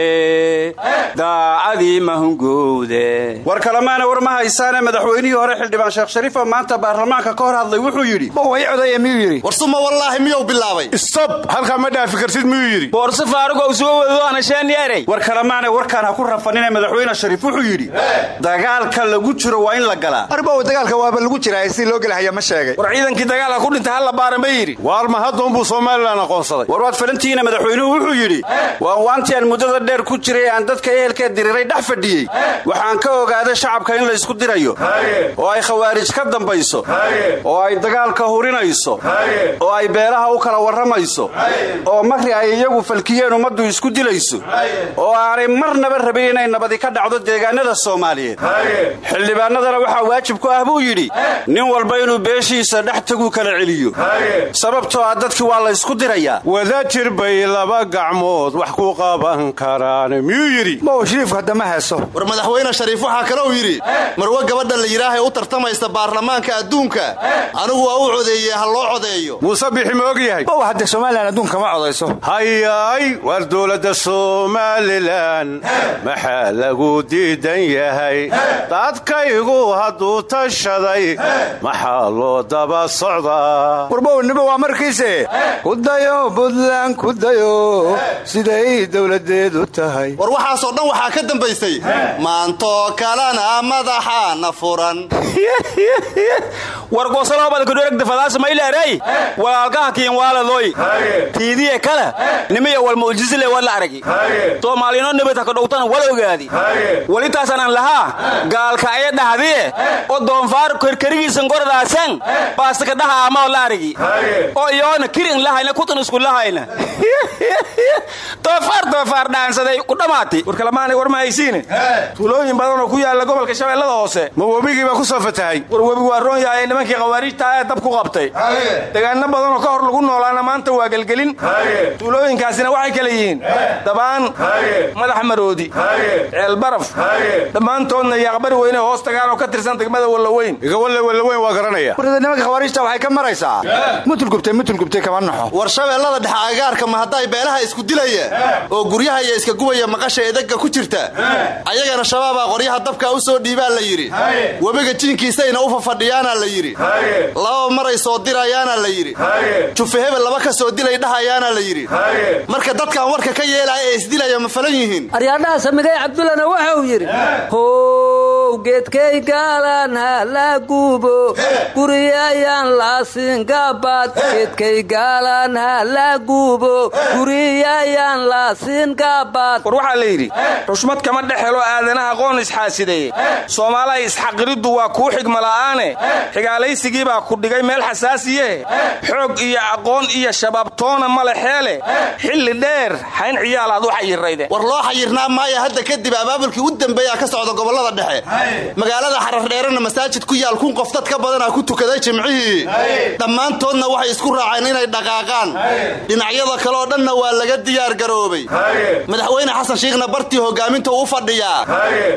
S3: daacadii mahunguude war kalemaana war ma haysaane madaxweynihii hore xildhibaan sheekh shariif oo maanta baarlamaanka ka hor hadlay wuxuu yidhi
S16: way codaya miyuu yidhi?
S18: War suma wallaahi miyuu bilaabay?
S16: Stop! Halkaa ma dhaafi kartid miyuu yidhi?
S3: Boorse faarugow soo wado anasheenyeerey war kalemaana warkaan ha ku rafanine madaxweyne shariif wuxuu yidhi dagaalka lagu jiro waa in la galaa.
S16: Arbow dagaalka waaba lagu jiraa si loo gelahaya ma sheegay.
S8: War ciidankii dagaalka ku dhintay halla baara ma yidhi.
S16: Waar ma haddoonbuu somalilan aqoonsaday
S3: war waad falantihiina madaxweynuhu wuxuu yidhi waan waantii aan muddada dheer ku jiray aan dadka ehelkee diriray dhex fadhiyey. Waxaan ka ogaaday shacabka in la isku dirayo. Oo ay khawaarij ka dambayso. Oo ay dagaalka hurinayso. Oo ay beelaha u kala warramayso. Oo marri ay iyagu falkiyeen ummaddu isku dilayso. Oo aanay marnaba rabin inay nabadi ka dhacdo deegaanada soomaaliyeed. Xildhibaanadana waxaa waajib ku ah buu yidhi nin walba inuu beeshiisa dhex taguu kala celiyo. Sababtoo ah dadkii waa la ysku dirayaa.
S16: Wadajir bay laba gacmood wax ku qaban karaan miyuu yidhi? Mow shariifku haddama heeso
S18: war madaxweyne shariif waxaa kalou yidhi marwe gabadha la yidhaahay u tartamaysa baarlamaanka adduunka. Anigu waa u codeeyey ha loo codeeyo.
S16: Muuse bixi ma og yahay. Mow hadde somalilan adduunka ma codayso. Hayaay war dowladda somalilan maxaa lagu diidan yahay? Dadkaygu hadduu tashaday maxaa loo daba socdaa warbownimo waa markiise. Kudayo buntland kudayo siday dowladeedu tahay
S18: war waxaasoo dhan waxaa ka dambaysay. Maantoo kalena madaxaana furan.
S3: War gosalobadkudheragdafadaasmayleerey walaalkaha kiinwaaladoy tiidiye kale nimiya wal mucjisile wala aragi. Soomaaliyano nibata kadhowtana wala ogaadi. Welitaasanaan lahaa gaalka aya dhahdiye? Oo doonfaar kerkerigiisan goradaasan baasaka dhaha amao la aragi. Oo iyoona kirin lahayna kutan isku lahayna. Doofaar doofaar dhaansaday ku dhammaati
S8: war ma haysiine tuulooyin badan oo ku yaalla gobolka shabeellada hoose.
S16: Ma webigiibaa ku soo fatahay?
S8: War webigu waa roon yahay nimankii khawaariijta ee dab ku qabtay. Degaano badan oo ka hor lagu noolaana maanta waa gelgelin. Tuulooyinkaasina waxay kale yihiin. Dabaan. Madax maroodi. Ceelbaraf dhammaantoodna yaaqbari weyne hoos tagaan oo ka tirsan degmada wallaweyn.
S16: Igawalle wallaweyn waa garanaya. Warda nimanka khawaariijta waxay ka maraysaa. Mutulgubtay mutulgubtay kama naxo
S18: war shabeellada dhexe agaarka ma hadday beelaha isku dilaya oo guryaha iyo iska gubaya maqasha edegga ku jirta. Ayagana shabaabaa qoryaha dabkaa u soo dhiibaa la yidhi. Webiga jiinkiisayna u fafadhiyaanaa la yidhi. Laba maray soo dirayaana la yidhi. Jufe hebel laba ka soo dilay dhahayaana la yidhi. Marka dadkan warka ka yeelaya ee isdilaya ma falan yihiin?
S17: Aryaadhaha samigay cabdullana wuxuu yidhi how geedkay gaalan ha la gubo guriyayaan laasingabaad geedkay gaalan ha la gubo guriyayaan laasingabaad
S8: war waxaa la yidhi xushmad kama dhex helo aadanaha qoon isxaasideeye soomaalaha isxaqiriddu waa kuu xigmala'aane xigaalaysigii baa ku dhigay meel xasaasiye. Xoog iyo aqoon iyo shabaabtoona male xeele. Xilli dheer xayn ciyaalaad u xayirayde.
S18: War loo xayirnaa maaya hadda kadib abaabulkii u dambeeyaa ka socda gobollada dhexe. Magaalada xarardheerana masaajid ku yaal kun qof dad ka badanaa ku tukaday jimcihii. Dhammaantoodna waxay isku raaceen inay dhaqaaqaan. Dhinacyada kaleoo dhanna waa laga diyaar garoobay xasan shiikhna bartii hogaaminta u fadhiyaa.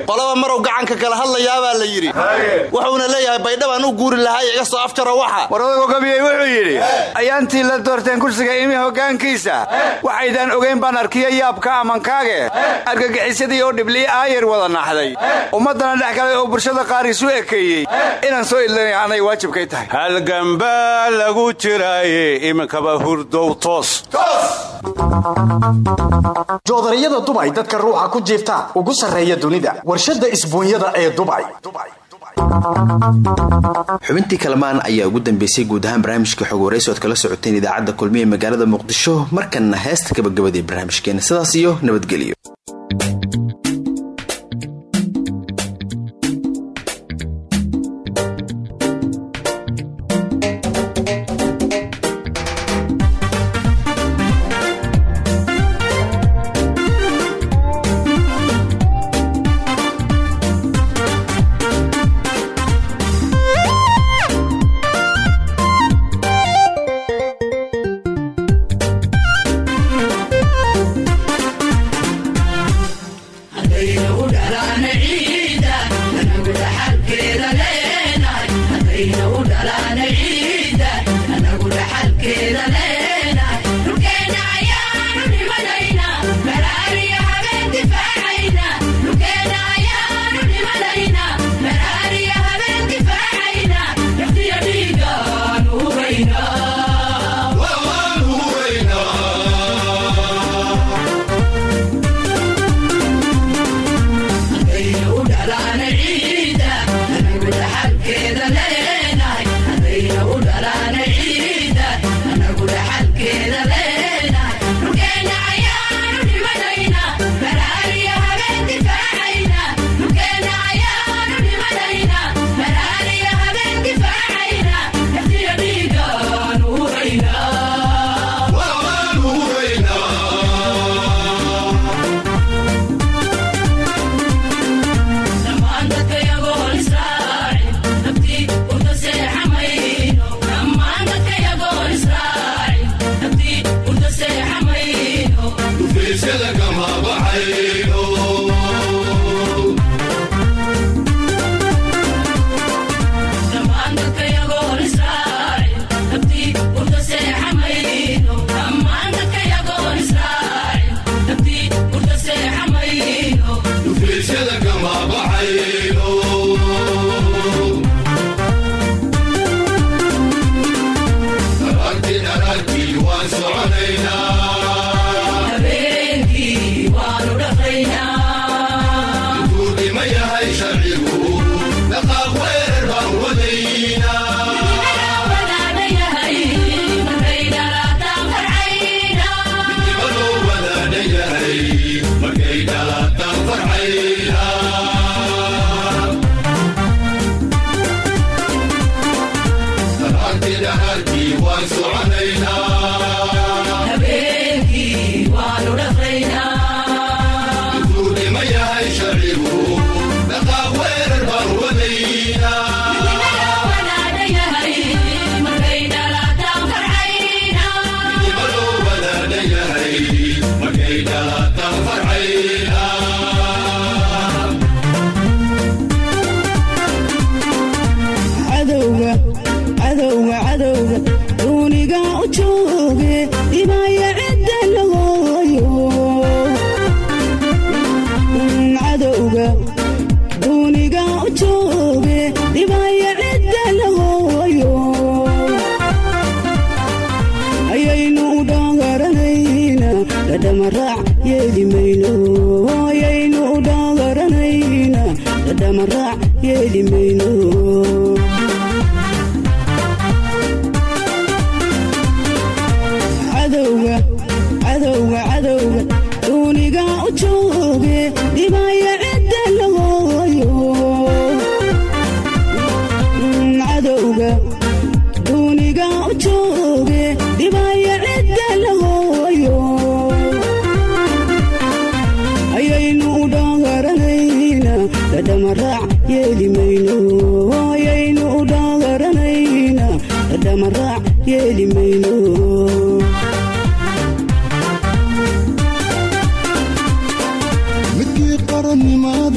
S18: Qolaba marow gacanka kala hadlayaabaa la yidhi. Wuxuuna leeyahay baydhabaan u guuri lahaa iga soo afjaro waxa.
S16: War odago gabiyey wuxuu yidhi ayaantii la doorteen kursiga imi hoggaankiisa. Waxaydaan ogayn baan arkiya yaabka amankaage argagixisadii oo dhiblii aayar wada naxday. Ummaddana
S3: wax kale oo bulshada qaar isu ekeeyey. Inaan soo idlanay anay waajibkay tahay.
S16: Halgambaa lagu jiraaye iminkaba hurdow toos!
S2: Joodariyada dubay dadka ruuxa ku jiifta ugu sarreeya dunida. Warshadda isbuunyada ee dubay
S20: xubintii kalamaan ayaa ugu dambeysay guud ahaan barnaamijka xog waraysi oad kala socoteen idaacadda kulmiye magaalada muqdisho markanna heesta gabagabadii barnaamijkeena. Sidaas iyo nabadgelyo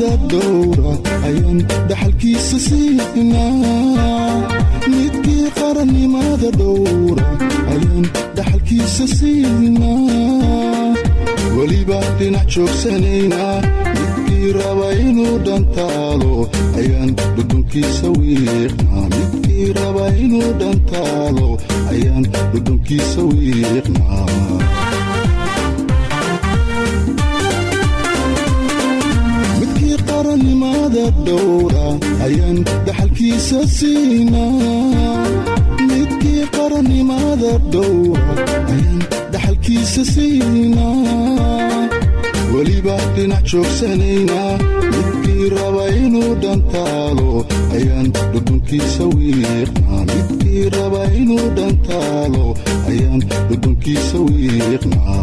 S21: qarannimada dhowra ayaan dhaxalkiisa siinaa. Midkii qarannimada dhowra ayaan dhaxalkiisa siinaa. Weliba dhinac joogsanaynaa midkii raba inuu dhantaalo ayaan dhudhunkiisa wiiqnaa. Midkii raba inuu dhantaalo ayaan dhudhunkiisa wiiqnaa qarannimada dhowra ayaan dhaxalkiisa siinaa. Midkii qarannimada dhowra ayaan dhaxalkiisa siinaa. Weliba dhinac joogsanaynaa midkii raba inuu dhantaalo ayaan dhudhunkiisa wiiqnaa. Midkii raba inuu dhantaalo ayaan dhudhunkiisa wiiqnaa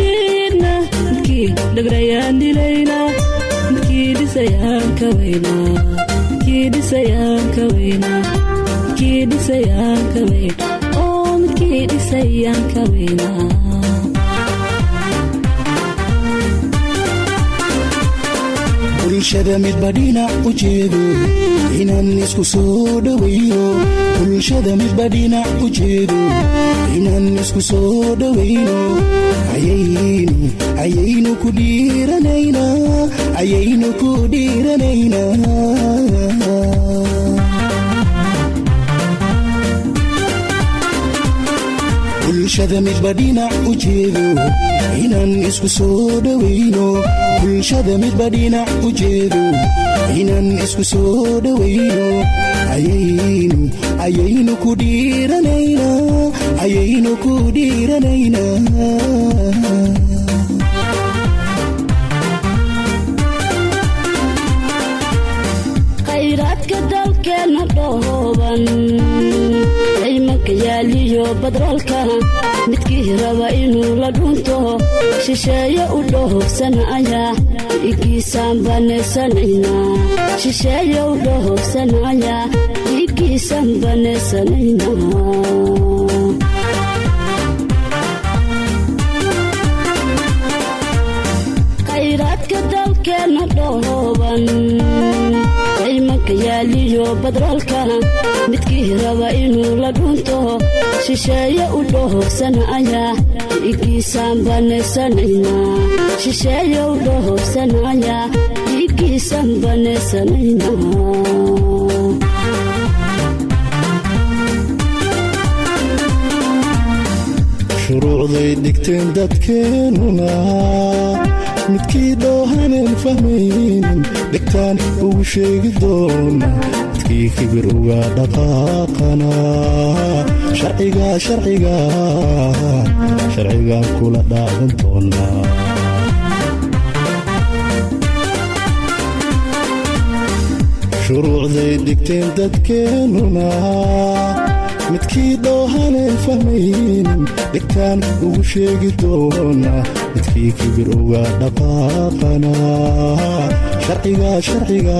S22: dhagrayaan dilaynaa midkii dhisayaan ka weynaa midkii dhisayaan ka weynaa midkii dhisayaan ka weyn oo midkii dhisayaan ka weynaa
S21: bulshada midba dhinac u jeedo inaan isku soo dhowayno bulshada midba dhinac u jeedo inaan isku soo dhowayno ayaynu ku dhiiranaynaa ayaynu ku dhiiranaynaa bulshada midba dhinac u jeedo inaan isku soo dhowayno bulshada midba dhinac u jeedo inaan isku soo dhowayno ayaynu ku dhiiranaynaa
S22: dalkeenna dhooban ciimanka yaaliyo badroolka midkii raba inuu la dhunto shisheeye u dhohobsanaya dhiiggiisaan baneysanaynaa shisheeye u dhohobsanaya dhiiggiisaan baneysanaynaa dalkeenna dhooban ciimanka yaaliyo badroolka midkii raba inuu la dhunto shisheeye u dhohobsanaya dhiiggiisaan shisheeye u dhohobsanaya dhiiggiisaan baneysanaynaa
S21: shuruucday dhigteen dadkeennuna midkii dhoohaneen fahmaynin dhegtaan ugu sheegi doona midkii kibir uga doonaa shuruucday dhigteen dadkeennuna midkii dhoohaneen fahmaynin dhegtaan ugu sheegi doona. Midkii kibir uga dhaqaaqana sharciga sharciga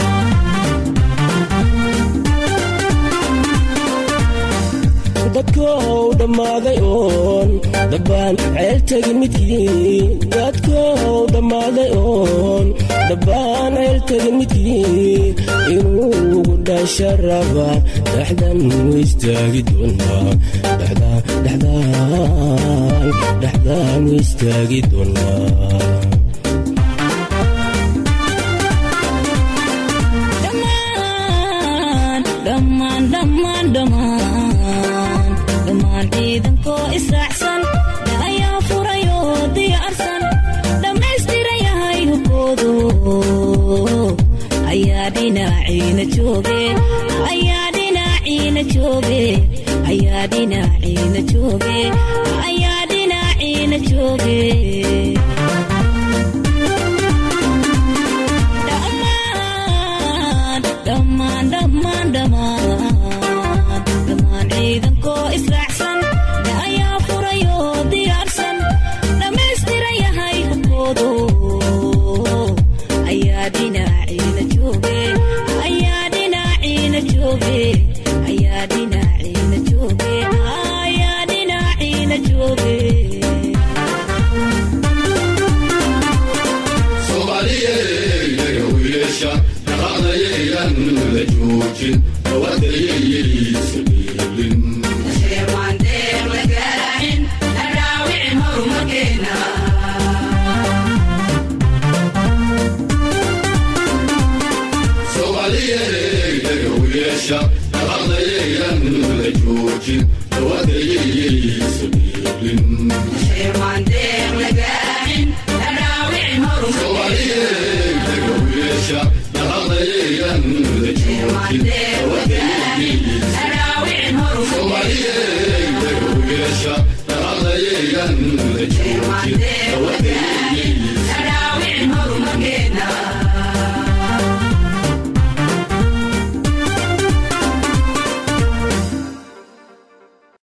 S23: dadkow dhammaaday oon. Dhabbaan ceeltagi midkii dadkow dhammaaday oon. Dhabbaan ceeltagi midkii inuu ugu dhasha raba dhexdan u istaagi doonaa. Dhexdaan u istaagi doonaa
S22: ciidanko israacsan ayaa furayo diyaarsan dhammaystirayahay hubkoodu ayaa dhinaciina jooge ayaa dhinaciina jooge ayaa dhinaciina jooge ayaa dhinaciina jooge
S20: wadaygan